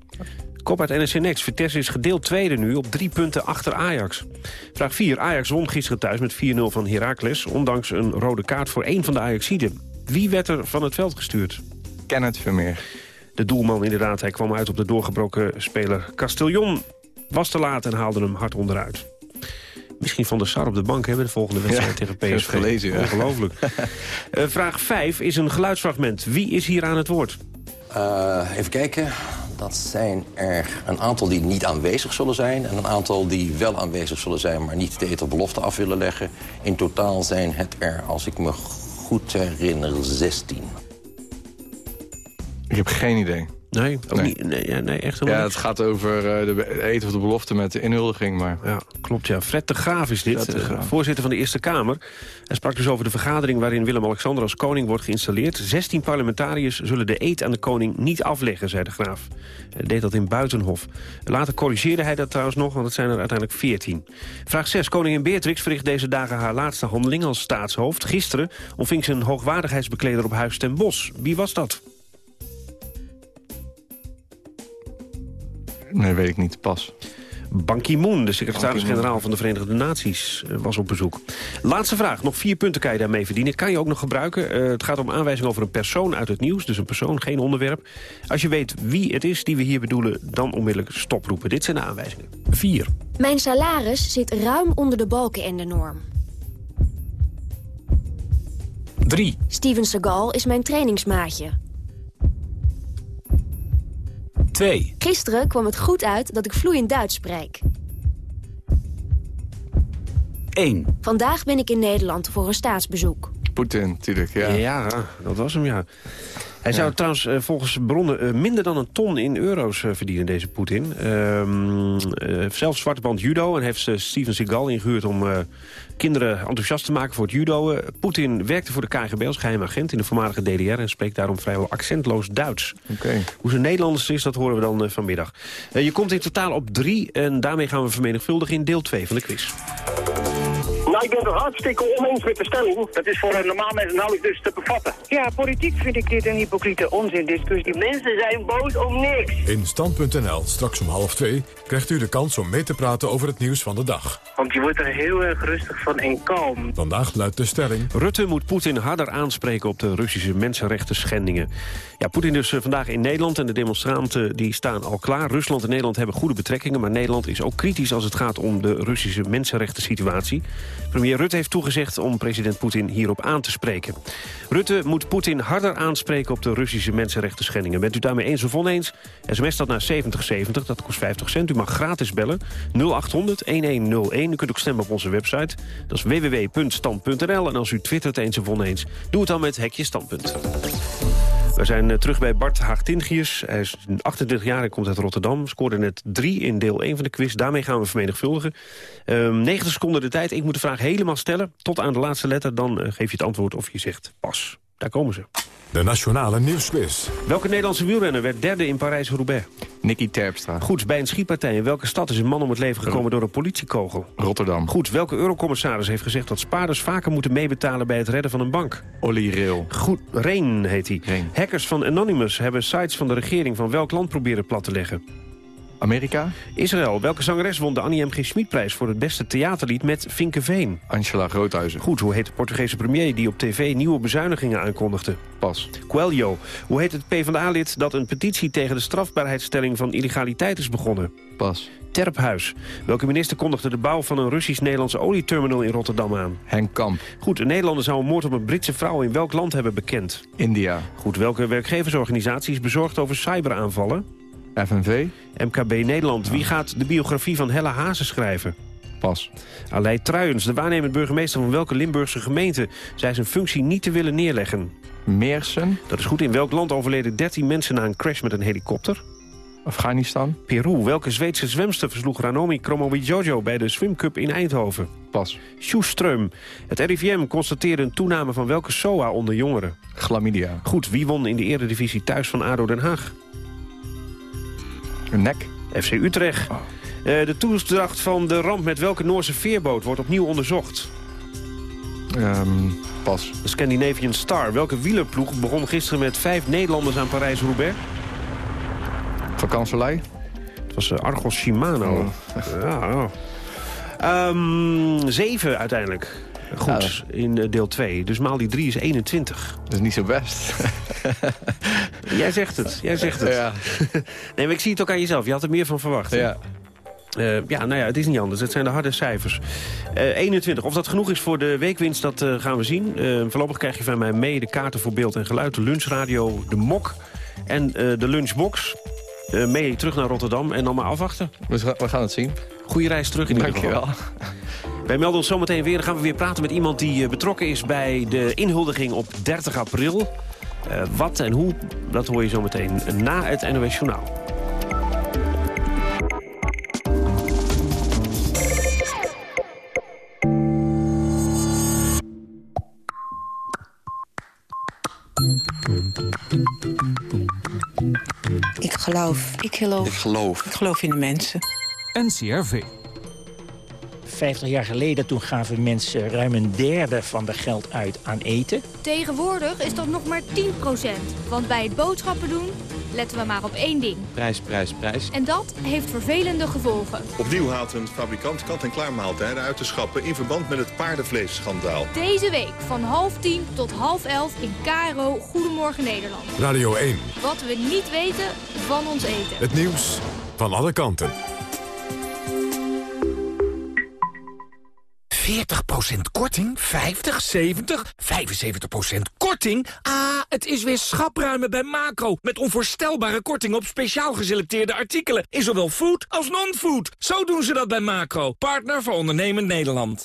Kop uit NSC Next. Vitesse is gedeeld tweede nu op drie punten achter Ajax. Vraag 4. Ajax won gisteren thuis met 4-0 van Heracles... ondanks een rode kaart voor één van de Ajaxiden. Wie werd er van het veld gestuurd? Kenneth Vermeer. De doelman inderdaad. Hij kwam uit op de doorgebroken speler Castellon. Was te laat en haalde hem hard onderuit. Misschien van de Sar op de bank hebben de volgende wedstrijd Ja, tegen ik heb het PSV. gelezen, ja. Ongelooflijk. [laughs] Eh, vraag 5 is een geluidsfragment. Wie is hier aan het woord? Eh, even kijken. Dat zijn er een aantal die niet aanwezig zullen zijn... en een aantal die wel aanwezig zullen zijn... maar niet de etelbelofte af willen leggen. In totaal zijn het er, als ik me goed herinner, 16. Ik heb geen idee. Nee, ook niet. Nee, ja, nee echt Ja, helemaal het gaat over eh, de eten of de belofte met de inhuldiging, maar... Ja, klopt, ja. Fred de Graaf is dit, de eh, Graaf. voorzitter van de Eerste Kamer. Hij sprak dus over de vergadering waarin Willem-Alexander als koning wordt geïnstalleerd. 16 parlementariërs zullen de eed aan de koning niet afleggen, zei de Graaf. Hij deed dat in Buitenhof. Later corrigeerde hij dat trouwens nog, want het zijn er uiteindelijk 14. Vraag 6. Koningin Beatrix verricht deze dagen haar laatste handeling als staatshoofd. Gisteren ontving ze een hoogwaardigheidsbekleder op Huis ten Bosch. Wie was dat? Nee, weet ik niet. Pas. Ban Ki-moon, de secretaris-generaal van de Verenigde Naties, eh, was op bezoek. Laatste vraag. Nog vier punten kan je daarmee verdienen. Kan je ook nog gebruiken. Eh, het gaat om aanwijzing over een persoon uit het nieuws. Dus een persoon, geen onderwerp. Als je weet wie het is die we hier bedoelen, dan onmiddellijk stoproepen. Dit zijn de aanwijzingen. 4. Mijn salaris zit ruim onder de balken en de norm. 3. Steven Seagal is mijn trainingsmaatje. 2. Gisteren kwam het goed uit dat ik vloeiend Duits spreek. 1. Vandaag ben ik in Nederland voor een staatsbezoek. Poetin, natuurlijk, ja. Ja, dat was hem, ja. Hij zou trouwens eh, volgens bronnen eh, minder dan een ton in euro's eh, verdienen, deze Poetin. Ehm eh, zelfs zwarte band judo en heeft Steven Seagal ingehuurd om kinderen enthousiast te maken voor het judo. Poetin werkte voor de KGB als geheim agent in de voormalige DDR... en spreekt daarom vrijwel accentloos Duits. Hoe zijn Nederlanders is, dat horen we dan vanmiddag. Je komt in totaal op drie en daarmee gaan we vermenigvuldigen in deel 2 van de quiz. Nou, ik ben het er hartstikke oneens met de stelling. Dat is voor een normaal mens nauwelijks dus te bevatten. Ja, politiek vind ik dit een hypocriete onzindiscussie. Mensen zijn boos om niks. In Stand.nl, straks om half twee, krijgt u de kans om mee te praten over het nieuws van de dag. Want je wordt er heel erg rustig van en kalm. Vandaag luidt de stelling... Rutte moet Poetin harder aanspreken op de Russische mensenrechten schendingen. Ja, Poetin dus eh, vandaag in Nederland en de demonstranten die staan al klaar. Rusland en Nederland hebben goede betrekkingen, maar Nederland is ook kritisch als het gaat om de Russische mensenrechten situatie. Premier Rutte heeft toegezegd om president Poetin hierop aan te spreken. Rutte moet Poetin harder aanspreken op de Russische mensenrechten schendingen. Bent u daarmee eens of oneens? SMS dat naar 7070, dat kost 50 cent. U mag gratis bellen 0800 1101. U kunt ook stemmen op onze website. Dat is www.stand.nl. En als u twittert eens of oneens, doe het dan met Hekje Standpunt. We zijn eh, terug bij Bart Haagtingius. Hij is 28 jaar en komt uit Rotterdam. Scoorde net 3 in deel 1 van de quiz. Daarmee gaan we vermenigvuldigen. Ehm 90 seconden de tijd. Ik moet de vraag helemaal stellen. Tot aan de laatste letter. Dan eh, geef je het antwoord of je zegt pas. Daar komen ze. De Nationale Nieuwsquiz. Welke Nederlandse wielrenner werd derde in Parijs-Roubaix? Nicky Terpstra. Goed, bij een schietpartij in welke stad is een man om het leven gekomen door een politiekogel? Rotterdam. Goed, welke eurocommissaris heeft gezegd dat spaarders vaker moeten meebetalen bij het redden van een bank? Olly Reel. Goed, Reen heet hij. Hackers van Anonymous hebben sites van de regering van welk land proberen plat te leggen? Amerika? Israël. Welke zangeres won de Annie M. G. Schmidprijs voor het beste theaterlied met Vinkeveen? Angela Groothuizen. Goed, hoe heet de Portugese premier die op tv nieuwe bezuinigingen aankondigde? Pas. Coelho. Hoe heet het PvdA-lid dat een petitie tegen de strafbaarheidsstelling van illegaliteit is begonnen? Pas. Terphuis. Welke minister kondigde de bouw van een Russisch-Nederlandse olieterminal in Rotterdam aan? Henk Kamp. Goed, een Nederlander zou een moord op een Britse vrouw in welk land hebben bekend? India. Goed, welke werkgeversorganisatie is bezorgd over cyberaanvallen? FNV. MKB Nederland. Wie gaat de biografie van Hella Hazen schrijven? Pas. Aleid Truijens, de waarnemend burgemeester van welke Limburgse gemeente... zei zijn functie niet te willen neerleggen? Meersen. Dat is goed. In welk land overleden 13 mensen na een crash met een helikopter? Afghanistan. Peru. Welke Zweedse zwemster versloeg Ranomi Kromowidjojo bij de Swim Cup in Eindhoven? Pas. Sjoeström. Het RIVM constateerde een toename van welke SOA onder jongeren? Chlamydia. Goed. Wie won in de eredivisie thuis van ADO Den Haag? Een nek. FC Utrecht. Oh. Eh, de toedracht van de ramp met welke Noorse veerboot wordt opnieuw onderzocht? Ehm, pas. De Scandinavian Star. Welke wielerploeg begon gisteren met vijf Nederlanders aan Parijs-Roubaix? Vakantselij. Het was eh, Argos Shimano. [laughs] Ja, oh. Ehm, zeven uiteindelijk. Goed, in eh, deel 2. Dus maal die 3 is 21. Dat is niet zo best. [laughs] Jij zegt het, jij zegt het. Ja. nee, maar ik zie het ook aan jezelf. Je had er meer van verwacht. hè? Ja. Eh, ja, nou ja, het is niet anders. Het zijn de harde cijfers. Eh 21. Of dat genoeg is voor de weekwinst, dat eh, gaan we zien. Voorlopig krijg je van mij mee de kaarten voor beeld en geluid. De lunchradio, de mok en de lunchbox. Mee terug naar Rotterdam en dan maar afwachten. We, ga- we gaan het zien. Goeie reis terug in ieder geval. Dankjewel. Wij melden ons zometeen weer. Dan gaan we weer praten met iemand die betrokken is bij de inhuldiging op 30 april. Eh, wat en hoe, dat hoor je zometeen na het NOS Journaal. Ik geloof. Ik geloof. Ik geloof. Ik geloof in de mensen. NCRV. 50 jaar geleden toen gaven mensen ruim een derde van de geld uit aan eten. Tegenwoordig is dat nog maar 10%. Want bij het boodschappen doen letten we maar op één ding. Prijs, prijs, prijs. En dat heeft vervelende gevolgen. Opnieuw haalt een fabrikant kant-en-klaar maaltijden uit de schappen... in verband met het paardenvleesschandaal. Deze week van half tien tot half elf in KRO Goedemorgen Nederland. Radio 1. Wat we niet weten van ons eten. Het nieuws van alle kanten. 40% korting? 50, 70, 75% korting? Ah, het is weer schapruimen bij Macro. Met onvoorstelbare kortingen op speciaal geselecteerde artikelen. In zowel food als non-food. Zo doen ze dat bij Macro. Partner voor ondernemend Nederland.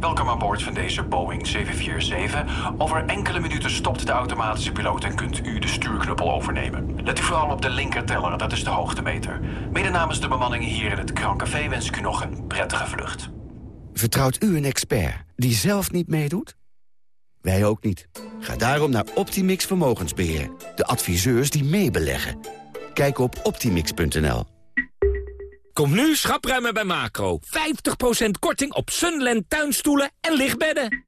Welkom aan boord van deze Boeing 747. Over enkele minuten stopt de automatische piloot en kunt u de stuurknuppel overnemen. Let u vooral op de linkerteller, dat is de hoogtemeter. Mede namens de bemanning hier in het Krancafé wens ik u nog een prettige vlucht. Vertrouwt u een expert die zelf niet meedoet? Wij ook niet. Ga daarom naar Optimix Vermogensbeheer. De adviseurs die meebeleggen. Kijk op optimix.nl. Kom nu schapruimen bij Macro. 50% korting op Sunland tuinstoelen en lichtbedden.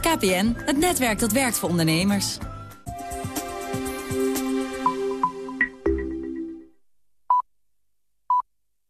KPN, het netwerk dat werkt voor ondernemers.